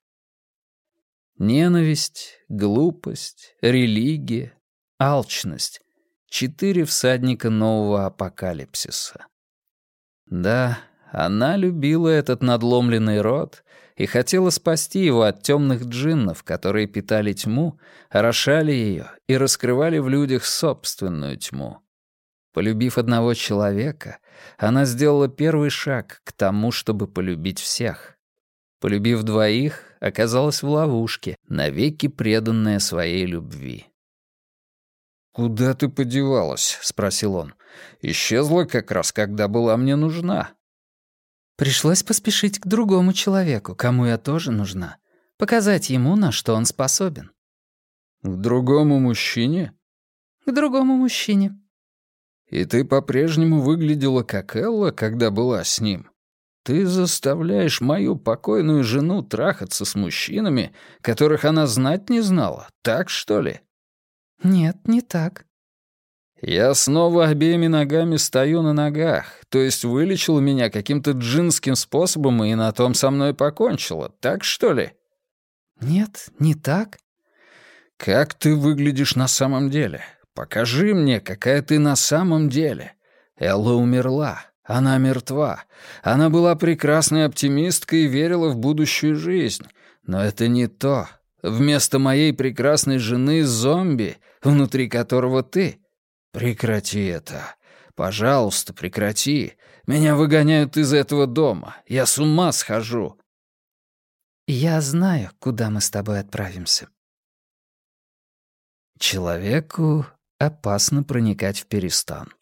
Ненависть, глупость, религия, алчность — четыре всадника нового апокалипсиса. Да, она любила этот надломленный род и хотела спасти его от темных джиннов, которые питали тьму, орошали ее и раскрывали в людях собственную тьму. Полюбив одного человека, она сделала первый шаг к тому, чтобы полюбить всех. Полюбив двоих, оказалась в ловушке, навеки преданная своей любви. «Куда ты подевалась?» — спросил он. «Исчезла как раз, когда была мне нужна». Пришлось поспешить к другому человеку, кому я тоже нужна. Показать ему, на что он способен. «К другому мужчине?» «К другому мужчине». «И ты по-прежнему выглядела как Элла, когда была с ним?» Ты заставляешь мою покойную жену трахаться с мужчинами, которых она знать не знала, так что ли? Нет, не так. Я снова обеими ногами стою на ногах, то есть вылечила меня каким-то джинским способом и на том со мной покончила, так что ли? Нет, не так. Как ты выглядишь на самом деле? Покажи мне, какая ты на самом деле. Элла умерла, она мертва. Она была прекрасной оптимисткой и верила в будущую жизнь. Но это не то. Вместо моей прекрасной жены зомби, внутри которого ты. Прекрати это. Пожалуйста, прекрати. Меня выгоняют из этого дома. Я с ума схожу. Я знаю, куда мы с тобой отправимся. Человеку опасно проникать в Перестан.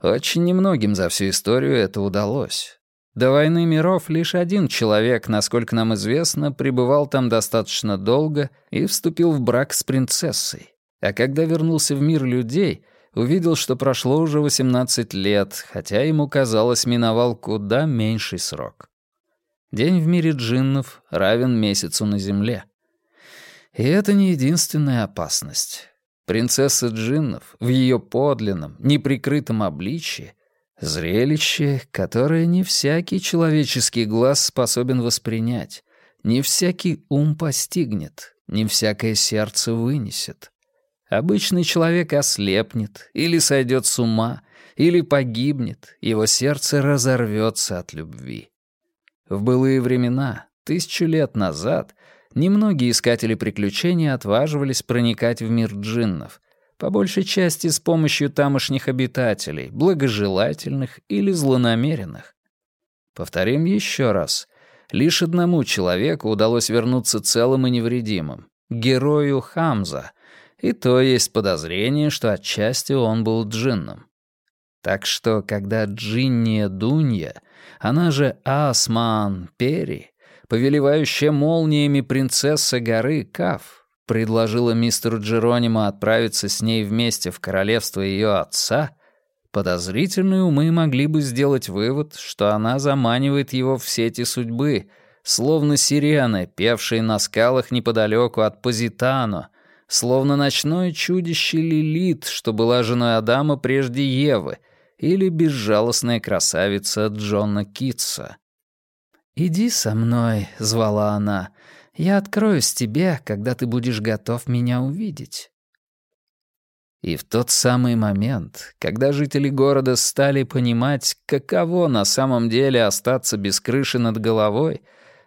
Очень немногим за всю историю это удалось. До войны миров лишь один человек, насколько нам известно, пребывал там достаточно долго и вступил в брак с принцессой. А когда вернулся в мир людей, увидел, что прошло уже 18 лет, хотя ему казалось, миновал куда меньший срок. День в мире джиннов равен месяцу на Земле. И это не единственная опасность. Принцесса джиннов в ее подлинном, неприкрытом обличье — зрелище, которое не всякий человеческий глаз способен воспринять, не всякий ум постигнет, не всякое сердце вынесет. Обычный человек ослепнет, или сойдет с ума, или погибнет, его сердце разорвется от любви. В былые времена, тысячу лет назад, Немногие искатели приключений отваживались проникать в мир джиннов, по большей части с помощью тамошних обитателей, благожелательных или злонамеренных. Повторим еще раз. Лишь одному человеку удалось вернуться целым и невредимым — герою Хамза, и то есть подозрение, что отчасти он был джинном. Так что, когда Джинния Дунья, она же Асман Пери, повелевающая молниями принцесса горы Каф, предложила мистеру Джеронимо отправиться с ней вместе в королевство ее отца, подозрительные умы могли бы сделать вывод, что она заманивает его в сети судьбы, словно сирены, певшие на скалах неподалеку от Позитано, словно ночное чудище Лилит, что была женой Адама прежде Евы, или безжалостная красавица Джона Китса. «Иди со мной», — звала она. «Я откроюсь тебе, когда ты будешь готов меня увидеть». И в тот самый момент, когда жители города стали понимать, каково на самом деле остаться без крыши над головой,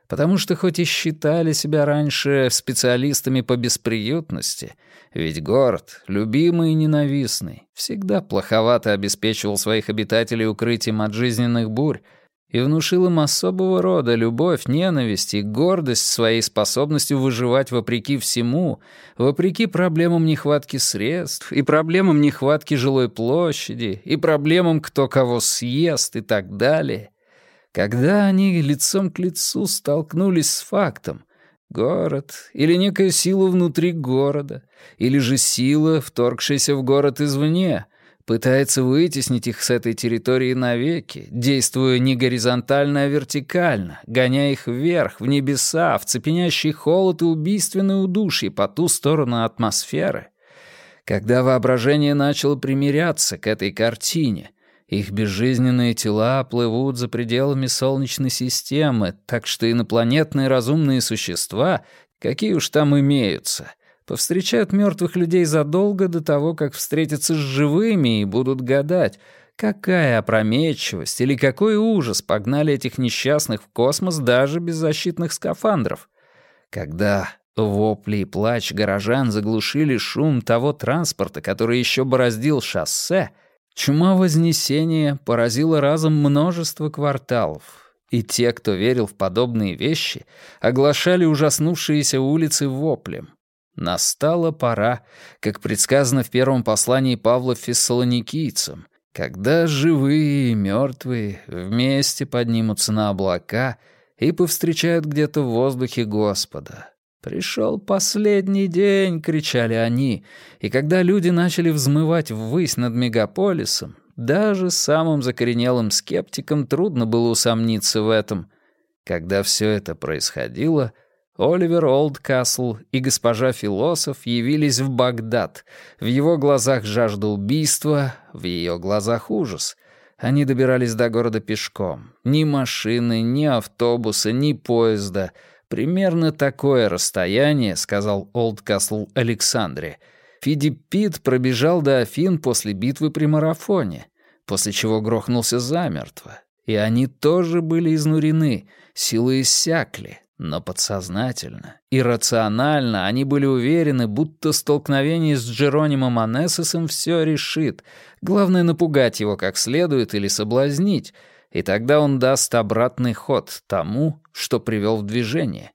потому что хоть и считали себя раньше специалистами по бесприютности, ведь город, любимый и ненавистный, всегда плоховато обеспечивал своих обитателей укрытием от жизненных бурь, и внушил им особого рода любовь, ненависть и гордость своей способностью выживать вопреки всему, вопреки проблемам нехватки средств и проблемам нехватки жилой площади и проблемам кто кого съест и так далее. Когда они лицом к лицу столкнулись с фактом, город или некая сила внутри города, или же сила, вторгшаяся в город извне — Пытается вытеснить их с этой территории навеки, действуя не горизонтально, а вертикально, гоняя их вверх, в небеса, в цепенящий холод и убийственное удушье по ту сторону атмосферы. Когда воображение начало примиряться к этой картине, их безжизненные тела плывут за пределами Солнечной системы, так что инопланетные разумные существа, какие уж там имеются, повстречают мертвых людей задолго до того, как встретятся с живыми и будут гадать, какая опрометчивость или какой ужас погнали этих несчастных в космос даже без защитных скафандров. Когда вопли и плач горожан заглушили шум того транспорта, который еще бороздил шоссе, чума Вознесения поразила разом множество кварталов, и те, кто верил в подобные вещи, оглашали ужаснувшиеся улицы воплем. Настала пора, как предсказано в первом послании Павла фессалоникийцам, когда живые и мертвые вместе поднимутся на облака и повстречают где-то в воздухе Господа. «Пришел последний день!» — кричали они, и когда люди начали взмывать ввысь над мегаполисом, даже самым закоренелым скептикам трудно было усомниться в этом. Когда все это происходило — Оливер Олдкасл и госпожа Философ явились в Багдад. В его глазах жажда убийства, в ее глазах ужас. Они добирались до города пешком. Ни машины, ни автобуса, ни поезда. Примерно такое расстояние, сказал Олдкасл Александре. Фиди Пит пробежал до Афин после битвы при марафоне, после чего грохнулся замертво. И они тоже были изнурены, силы иссякли, но подсознательно, иррационально они были уверены, будто столкновение с Джеронимом Анессесом все решит. Главное напугать его как следует или соблазнить, и тогда он даст обратный ход тому, что привел в движение.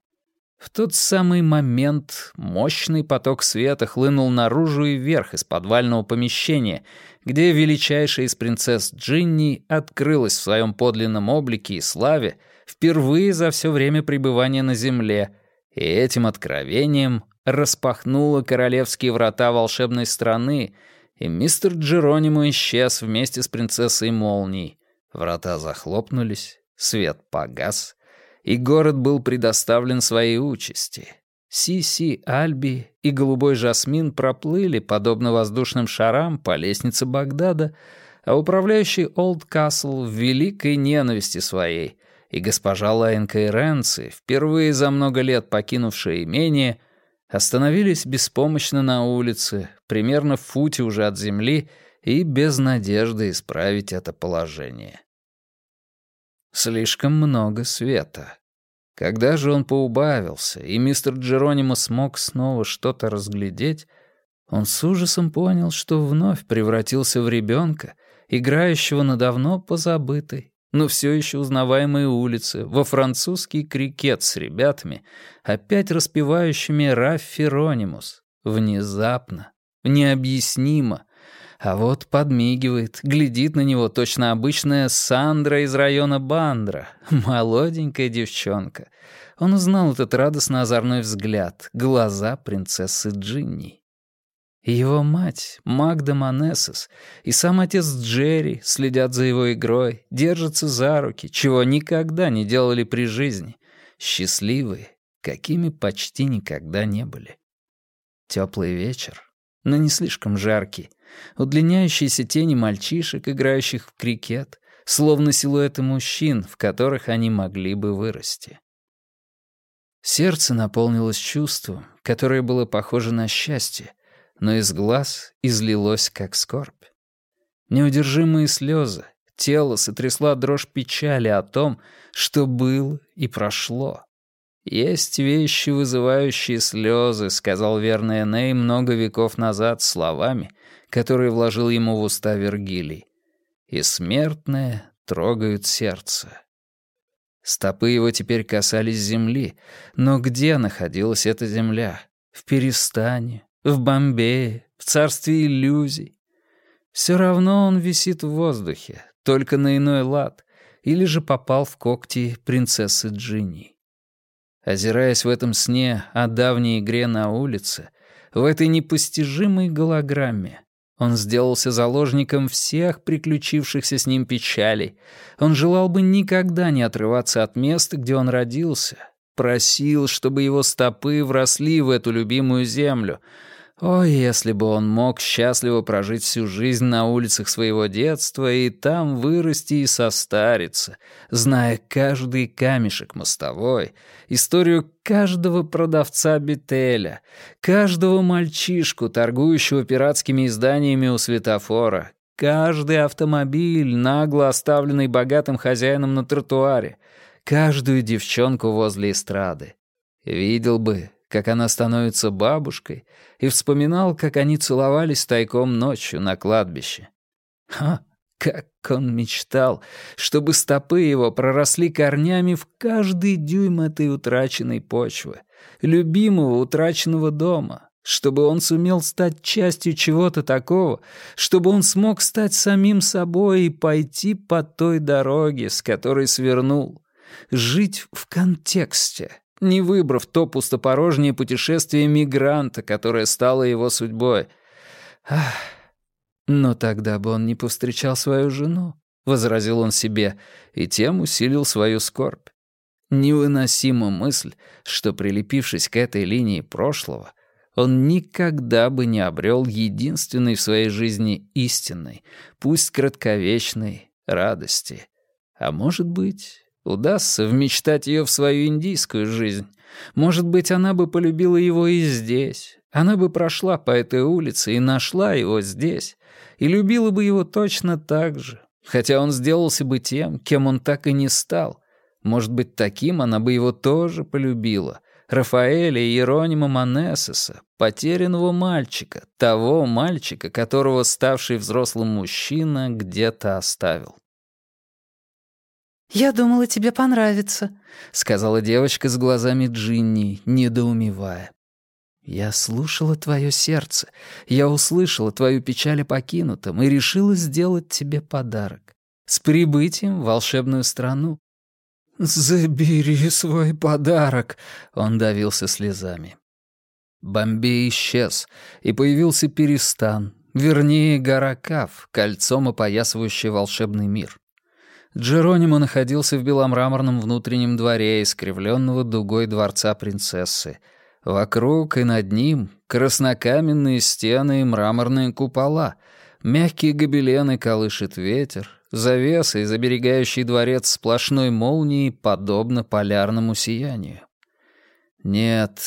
В тот самый момент мощный поток света хлынул наружу и вверх из подвального помещения, где величайшая из принцесс Джинни открылась в своем подлинном облике и славе, впервые за все время пребывания на земле, и этим откровением распахнула королевские врата волшебной страны, и мистер Джеронимо исчез вместе с принцессой молний. Врата захлопнулись, свет погас, и город был предоставлен своей участи. Си-Си, Альби и голубой жасмин проплыли, подобно воздушным шарам, по лестнице Багдада, а управляющий Олд Касл в великой ненависти своей — и госпожа Лайнка и впервые за много лет покинувшие имение, остановились беспомощно на улице, примерно в футе уже от земли, и без надежды исправить это положение. Слишком много света. Когда же он поубавился, и мистер Джеронимо смог снова что-то разглядеть, он с ужасом понял, что вновь превратился в ребенка, играющего на давно позабытой, но все еще узнаваемые улицы, во французский крикет с ребятами, опять распевающими «Раффи Ронимус». Внезапно, необъяснимо. А вот подмигивает, глядит на него точно обычная Сандра из района Бандра, молоденькая девчонка. Он узнал этот радостно-озорной взгляд, глаза принцессы Джинни. Его мать, Магда Манессес, и сам отец Джерри следят за его игрой, держатся за руки, чего никогда не делали при жизни. Счастливые, какими почти никогда не были. Теплый вечер, но не слишком жаркий. Удлиняющиеся тени мальчишек, играющих в крикет, словно силуэты мужчин, в которых они могли бы вырасти. Сердце наполнилось чувством, которое было похоже на счастье, но из глаз излилось, как скорбь. Неудержимые слезы, тело сотрясла дрожь печали о том, что было и прошло. «Есть вещи, вызывающие слезы», — сказал верный Эней много веков назад словами, которые вложил ему в уста Вергилий. «И смертное трогают сердце». Стопы его теперь касались земли, но где находилась эта земля? В Перестане, в Бомбее, в царстве иллюзий. Все равно он висит в воздухе, только на иной лад, или же попал в когти принцессы Джинни. Озираясь в этом сне о давней игре на улице, в этой непостижимой голограмме, Он сделался заложником всех приключившихся с ним печалей. Он желал бы никогда не отрываться от места, где он родился. Просил, чтобы его стопы вросли в эту любимую землю — о, если бы он мог счастливо прожить всю жизнь на улицах своего детства и там вырасти и состариться, зная каждый камешек мостовой, историю каждого продавца бетеля, каждого мальчишку, торгующего пиратскими изданиями у светофора, каждый автомобиль, нагло оставленный богатым хозяином на тротуаре, каждую девчонку возле эстрады. Видел бы, как она становится бабушкой, и вспоминал, как они целовались тайком ночью на кладбище. Ха, как он мечтал, чтобы стопы его проросли корнями в каждый дюйм этой утраченной почвы, любимого утраченного дома, чтобы он сумел стать частью чего-то такого, чтобы он смог стать самим собой и пойти по той дороге, с которой свернул, жить в контексте, не выбрав то пустопорожнее путешествие мигранта, которое стало его судьбой. Ах, но тогда бы он не повстречал свою жену, — возразил он себе, и тем усилил свою скорбь. Невыносима мысль, что, прилепившись к этой линии прошлого, он никогда бы не обрел единственной в своей жизни истинной, пусть кратковечной, радости. А может быть, Удастся вмечтать ее в свою индийскую жизнь. Может быть, она бы полюбила его и здесь. Она бы прошла по этой улице и нашла его здесь. И любила бы его точно так же. Хотя он сделался бы тем, кем он так и не стал. Может быть, таким она бы его тоже полюбила. Рафаэля Иеронима Манесеса, потерянного мальчика, того мальчика, которого ставший взрослым мужчина где-то оставил. «Я думала, тебе понравится», — сказала девочка с глазами Джинни, недоумевая. «Я слушала твое сердце, я услышала твою печаль о покинутом и решила сделать тебе подарок. С прибытием в волшебную страну». «Забери свой подарок», — он давился слезами. Бомбей исчез, и появился Перестан, вернее, гора Кав, кольцом опоясывающий волшебный мир. Джеронимо находился в беломраморном внутреннем дворе искривленного дугой дворца принцессы. Вокруг и над ним краснокаменные стены и мраморные купола, мягкие гобелены колышет ветер, завеса, заберегающий дворец сплошной молнией, подобно полярному сиянию. Нет,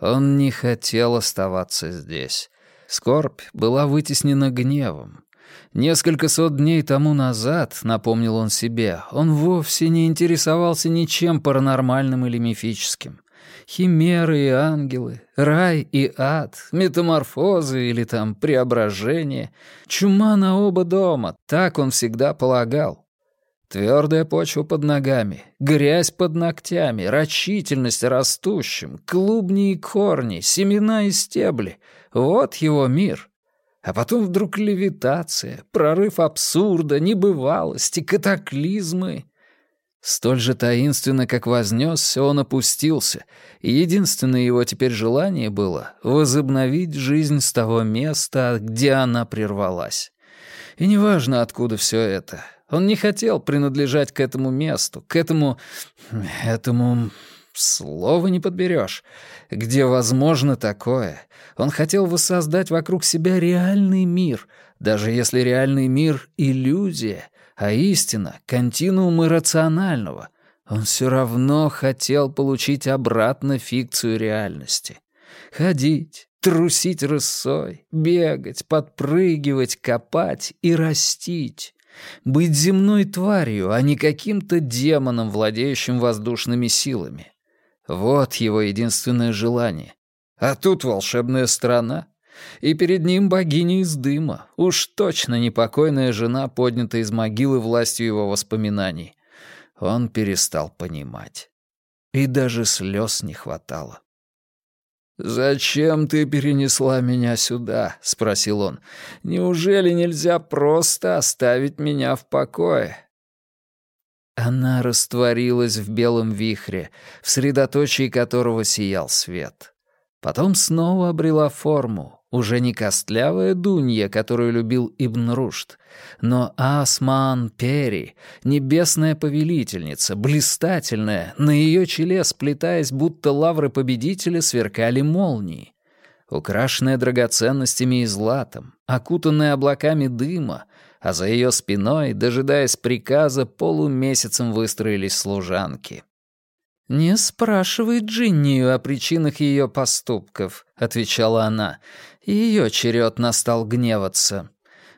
он не хотел оставаться здесь. Скорбь была вытеснена гневом. Несколько сот дней тому назад, напомнил он себе, он вовсе не интересовался ничем паранормальным или мифическим. Химеры и ангелы, рай и ад, метаморфозы или там преображение, чума на оба дома, так он всегда полагал. Твердая почва под ногами, грязь под ногтями, рачительность растущим, клубни и корни, семена и стебли — вот его мир — а потом вдруг левитация, прорыв абсурда, небывалости, катаклизмы. Столь же таинственно, как вознесся, он опустился, и единственное его теперь желание было — возобновить жизнь с того места, где она прервалась. И неважно, откуда все это. Он не хотел принадлежать к этому месту, к этому... этому... Слова не подберешь. Где возможно такое? Он хотел воссоздать вокруг себя реальный мир, даже если реальный мир — иллюзия, а истина — континуум иррационального. Он все равно хотел получить обратно фикцию реальности. Ходить, трусить рысой, бегать, подпрыгивать, копать и растить. Быть земной тварью, а не каким-то демоном, владеющим воздушными силами. Вот его единственное желание. А тут волшебная страна. И перед ним богиня из дыма. Уж точно непокойная жена, поднятая из могилы властью его воспоминаний. Он перестал понимать. И даже слез не хватало. «Зачем ты перенесла меня сюда?» — спросил он. «Неужели нельзя просто оставить меня в покое?» Она растворилась в белом вихре, в средоточии которого сиял свет. Потом снова обрела форму, уже не костлявая Дунья, которую любил Ибн Рушд, но Асман Пери, небесная повелительница, блистательная, на ее челе, сплетаясь, будто лавры победителя, сверкали молнии. Украшенная драгоценностями и златом, окутанная облаками дыма, а за ее спиной, дожидаясь приказа, полумесяцем выстроились служанки. «Не спрашивай Джиннию о причинах ее поступков», — отвечала она. «Ее черед настал гневаться.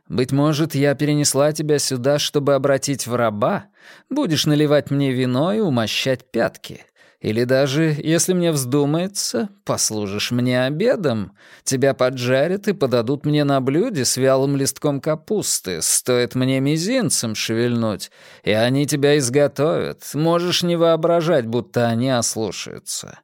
Быть может, я перенесла тебя сюда, чтобы обратить в раба? Будешь наливать мне вино и умощать пятки. Или даже, если мне вздумается, послужишь мне обедом. Тебя поджарят и подадут мне на блюде с вялым листком капусты. Стоит мне мизинцем шевельнуть, и они тебя изготовят. Можешь не воображать, будто они ослушаются.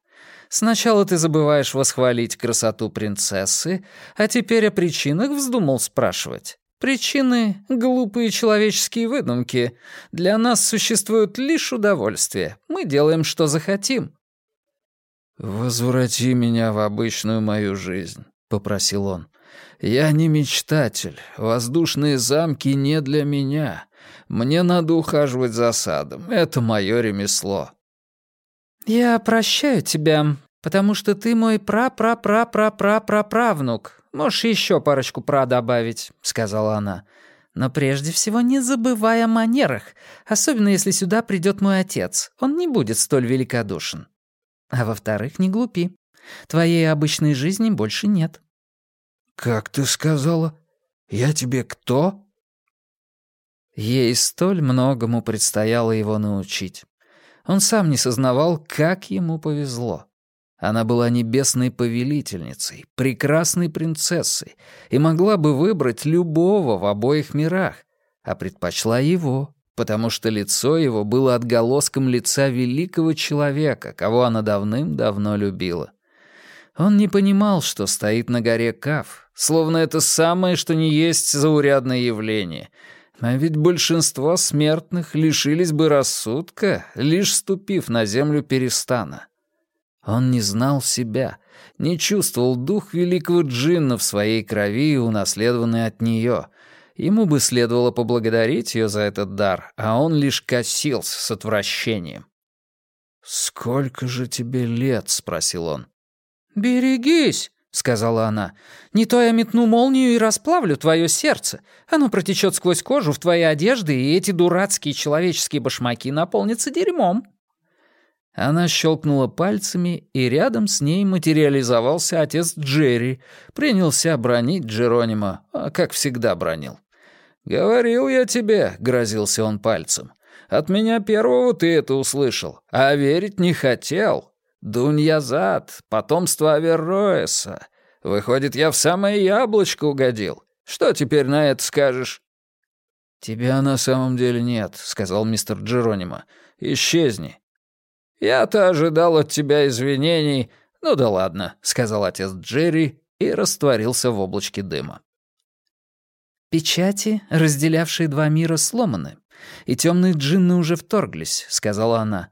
Сначала ты забываешь восхвалить красоту принцессы, а теперь о причинах вздумал спрашивать. Причины — глупые человеческие выдумки. Для нас существует лишь удовольствие. Мы делаем, что захотим». «Возврати меня в обычную мою жизнь», — попросил он. «Я не мечтатель. Воздушные замки не для меня. Мне надо ухаживать за садом. Это мое ремесло». «Я прощаю тебя, потому что ты мой пра-пра-пра-пра-пра-пра-правнук. Можешь еще парочку «пра» добавить», — сказала она. «Но прежде всего не забывай о манерах, особенно если сюда придет мой отец. Он не будет столь великодушен. А во-вторых, не глупи. Твоей обычной жизни больше нет». «Как ты сказала? Я тебе кто?» Ей столь многому предстояло его научить. Он сам не сознавал, как ему повезло. Она была небесной повелительницей, прекрасной принцессой и могла бы выбрать любого в обоих мирах, а предпочла его, потому что лицо его было отголоском лица великого человека, кого она давным-давно любила. Он не понимал, что стоит на горе Кав, словно это самое, что не есть заурядное явление — а ведь большинство смертных лишились бы рассудка, лишь ступив на землю перестана. Он не знал себя, не чувствовал дух великого джинна в своей крови, унаследованный от нее. Ему бы следовало поблагодарить ее за этот дар, а он лишь косился с отвращением. «Сколько же тебе лет?» — спросил он. «Берегись!» — сказала она. «Не то я метну молнию и расплавлю твое сердце. Оно протечет сквозь кожу в твои одежды, и эти дурацкие человеческие башмаки наполнятся дерьмом». Она щелкнула пальцами, и рядом с ней материализовался отец Джерри, принялся бронить Джеронима, а как всегда бронил. «Говорил я тебе», — грозился он пальцем. «От меня первого ты это услышал, а верить не хотел. Дуньязад, потомство Аверроэса. Выходит, я в самое яблочко угодил. Что теперь на это скажешь?» «Тебя на самом деле нет», — сказал мистер Джеронима. «Исчезни». «Я-то ожидал от тебя извинений. Ну да ладно», — сказал отец Джерри и растворился в облачке дыма. «Печати, разделявшие два мира, сломаны, и темные джинны уже вторглись», — сказала она.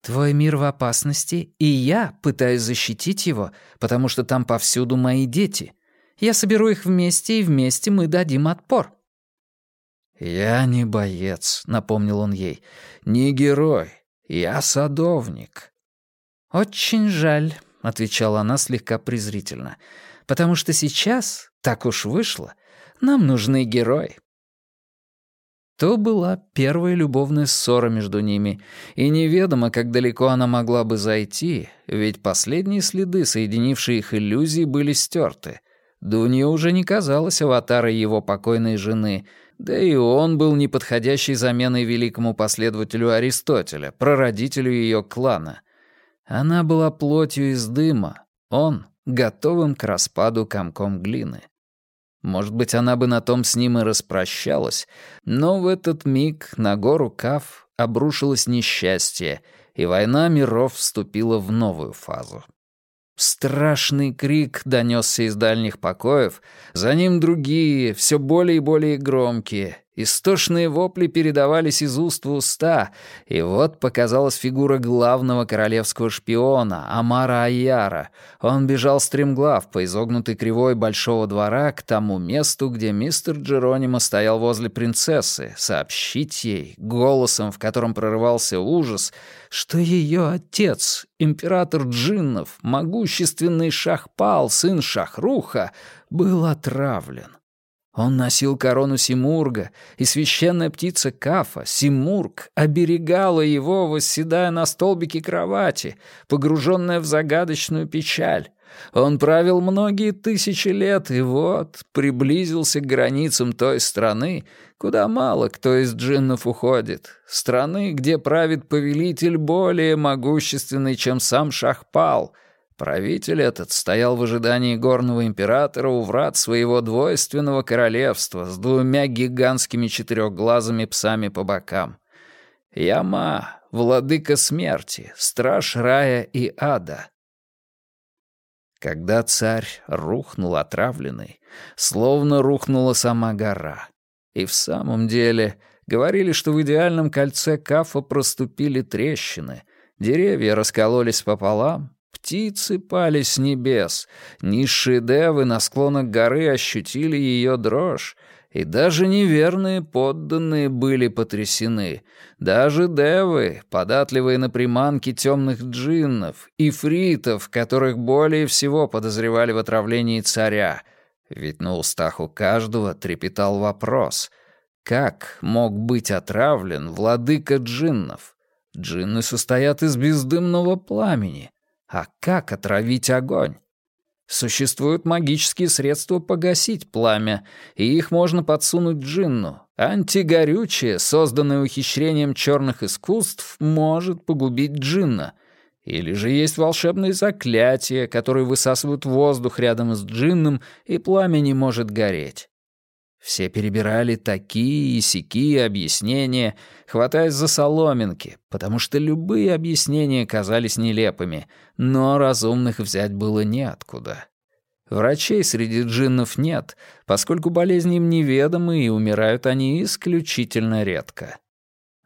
Твой мир в опасности, и я пытаюсь защитить его, потому что там повсюду мои дети. Я соберу их вместе, и вместе мы дадим отпор». «Я не боец», — напомнил он ей, — «не герой, я садовник». «Очень жаль», — отвечала она слегка презрительно, «потому что сейчас, так уж вышло, нам нужны герои». То была первая любовная ссора между ними, и неведомо, как далеко она могла бы зайти, ведь последние следы, соединившие их иллюзии, были стерты. Дунья уже не казалась аватарой его покойной жены, да и он был неподходящей заменой великому последователю Аристотеля, прародителю ее клана. Она была плотью из дыма, он — готовым к распаду комком глины. Может быть, она бы на том с ним и распрощалась, но в этот миг на гору Кав обрушилось несчастье, и война миров вступила в новую фазу. Страшный крик донесся из дальних покоев, за ним другие, все более и более громкие, Истошные вопли передавались из уст в уста, и вот показалась фигура главного королевского шпиона, Амара Айяра. Он бежал стремглав по изогнутой кривой большого двора к тому месту, где мистер Джеронимо стоял возле принцессы, сообщить ей, голосом, в котором прорывался ужас, что ее отец, император джиннов, могущественный Шахпал, сын Шахруха, был отравлен. Он носил корону Симурга, и священная птица Кафа, Симург, оберегала его, восседая на столбике кровати, погруженная в загадочную печаль. Он правил многие тысячи лет, и вот приблизился к границам той страны, куда мало кто из джиннов уходит. Страны, где правит повелитель более могущественный, чем сам Шахпал — Правитель этот стоял в ожидании горного императора у врат своего двойственного королевства с двумя гигантскими четырехглазыми псами по бокам. Яма, владыка смерти, страж рая и ада. Когда царь рухнул отравленный, словно рухнула сама гора. И в самом деле говорили, что в идеальном кольце Кафа проступили трещины, деревья раскололись пополам, Птицы пали с небес, низшие девы на склонах горы ощутили ее дрожь, и даже неверные подданные были потрясены. Даже девы, податливые на приманки темных джиннов, и фритов, которых более всего подозревали в отравлении царя. Ведь на устах у каждого трепетал вопрос — как мог быть отравлен владыка джиннов? Джинны состоят из бездымного пламени. А как отравить огонь? Существуют магические средства погасить пламя, и их можно подсунуть джинну. Антигорючее, созданное ухищрением черных искусств, может погубить джинна. Или же есть волшебные заклятия, которые высасывают воздух рядом с джинном, и пламя не может гореть. Все перебирали такие и сякие объяснения, хватаясь за соломинки, потому что любые объяснения казались нелепыми, но разумных взять было неоткуда. Врачей среди джиннов нет, поскольку болезни им неведомы и умирают они исключительно редко.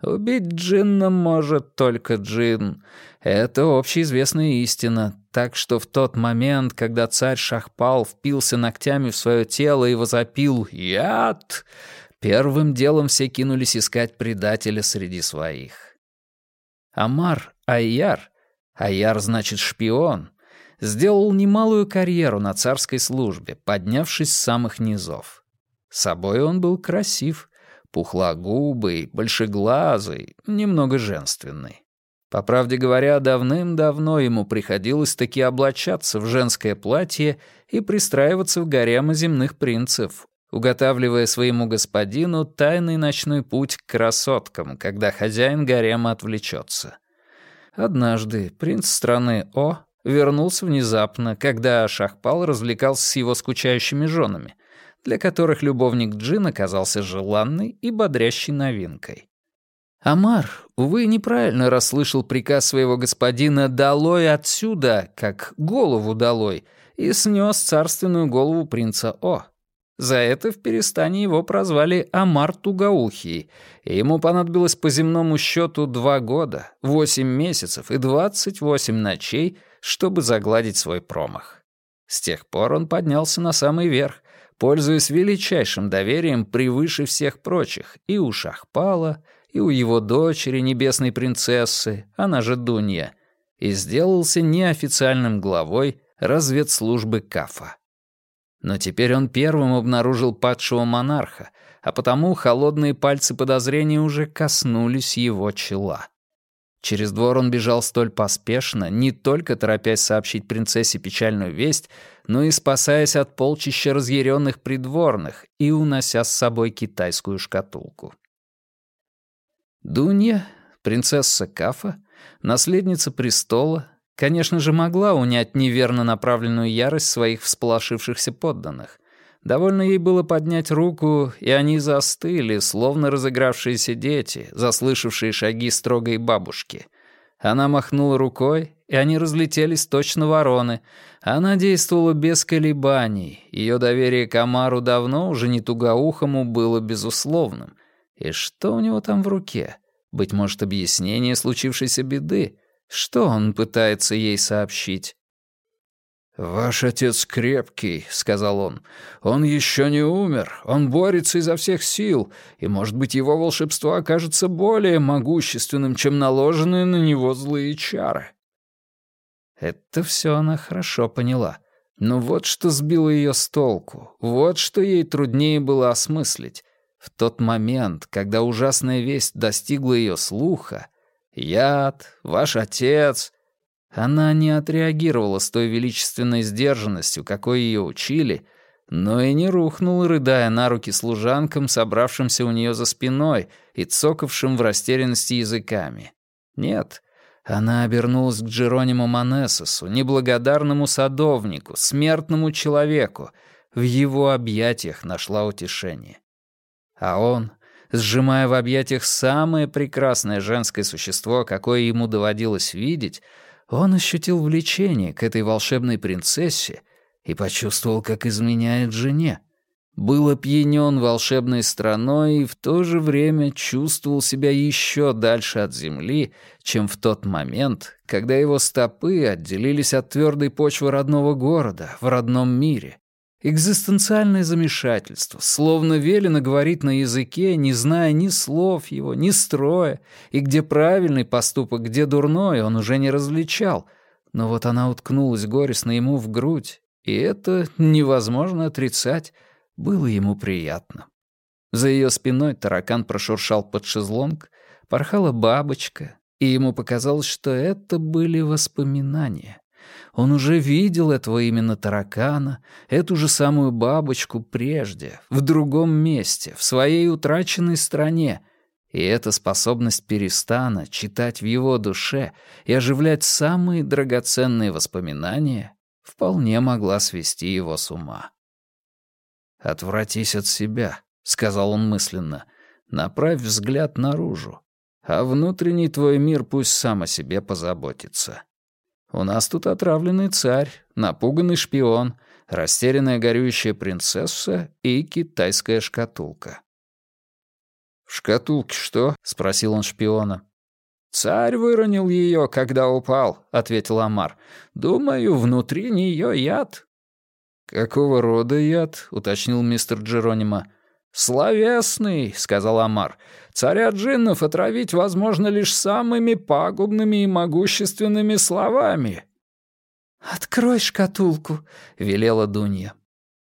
Убить джинна может только джин. Это общеизвестная истина, так что в тот момент, когда царь Шахпал впился ногтями в свое тело и возопил «Яд!», первым делом все кинулись искать предателя среди своих. Амар Айяр, Айяр значит шпион, сделал немалую карьеру на царской службе, поднявшись с самых низов. Собой он был красив — пухлогубый, большеглазый, немного женственный. По правде говоря, давным-давно ему приходилось таки облачаться в женское платье и пристраиваться в гаремы земных принцев, уготавливая своему господину тайный ночной путь к красоткам, когда хозяин гарема отвлечется. Однажды принц страны О вернулся внезапно, когда Шахпал развлекался с его скучающими женами — для которых любовник Джин оказался желанной и бодрящей новинкой. Амар, увы, неправильно расслышал приказ своего господина «долой отсюда», как «голову долой», и снес царственную голову принца О. За это в перестане его прозвали Амар Тугаухий, и ему понадобилось по земному счету два года, восемь месяцев и двадцать восемь ночей, чтобы загладить свой промах. С тех пор он поднялся на самый верх, пользуясь величайшим доверием превыше всех прочих, и у Шахпала, и у его дочери, небесной принцессы, она же Дунья, и сделался неофициальным главой разведслужбы Кафа. Но теперь он первым обнаружил падшего монарха, а потому холодные пальцы подозрения уже коснулись его чела. Через двор он бежал столь поспешно, не только торопясь сообщить принцессе печальную весть, но и спасаясь от полчища разъяренных придворных и унося с собой китайскую шкатулку. Дунья, принцесса Кафа, наследница престола, конечно же, могла унять неверно направленную ярость своих всполошившихся подданных, Довольно ей было поднять руку, и они застыли, словно разыгравшиеся дети, заслышавшие шаги строгой бабушки. Она махнула рукой, и они разлетелись точно вороны. Она действовала без колебаний. Ее доверие к Амару давно уже не тугоухому было безусловным. И что у него там в руке? Быть может, объяснение случившейся беды? Что он пытается ей сообщить? «Ваш отец крепкий», — сказал он. «Он еще не умер, он борется изо всех сил, и, может быть, его волшебство окажется более могущественным, чем наложенные на него злые чары». Это все она хорошо поняла. Но вот что сбило ее с толку, вот что ей труднее было осмыслить. В тот момент, когда ужасная весть достигла ее слуха, яд, ваш отец, она не отреагировала с той величественной сдержанностью, какой ее учили, но и не рухнула, рыдая на руки служанкам, собравшимся у нее за спиной и цокавшим в растерянности языками. Нет, она обернулась к Джерониму Манесосу, неблагодарному садовнику, смертному человеку, в его объятиях нашла утешение. А он, сжимая в объятиях самое прекрасное женское существо, какое ему доводилось видеть, он ощутил влечение к этой волшебной принцессе и почувствовал, как изменяет жене. Был опьянен волшебной страной и в то же время чувствовал себя еще дальше от земли, чем в тот момент, когда его стопы отделились от твердой почвы родного города в родном мире. Экзистенциальное замешательство, словно велено говорить на языке, не зная ни слов его, ни строя, и где правильный поступок, где дурной, он уже не различал. Но вот она уткнулась горестно ему в грудь, и это невозможно отрицать, было ему приятно. За ее спиной таракан прошуршал под шезлонг, порхала бабочка, и ему показалось, что это были воспоминания. Он уже видел этого именно таракана, эту же самую бабочку прежде, в другом месте, в своей утраченной стране. И эта способность перестана читать в его душе и оживлять самые драгоценные воспоминания вполне могла свести его с ума. «Отвратись от себя», — сказал он мысленно, — «направь взгляд наружу, а внутренний твой мир пусть сам о себе позаботится». У нас тут отравленный царь, напуганный шпион, растерянная горюющая принцесса и китайская шкатулка. «В шкатулке что?» — спросил он шпиона. «Царь выронил ее, когда упал», — ответил Амар. «Думаю, внутри нее яд». «Какого рода яд?» — уточнил мистер Джеронимо. «Словесный», — сказал Амар. «Царя джиннов отравить возможно лишь самыми пагубными и могущественными словами». «Открой шкатулку», — велела Дунья.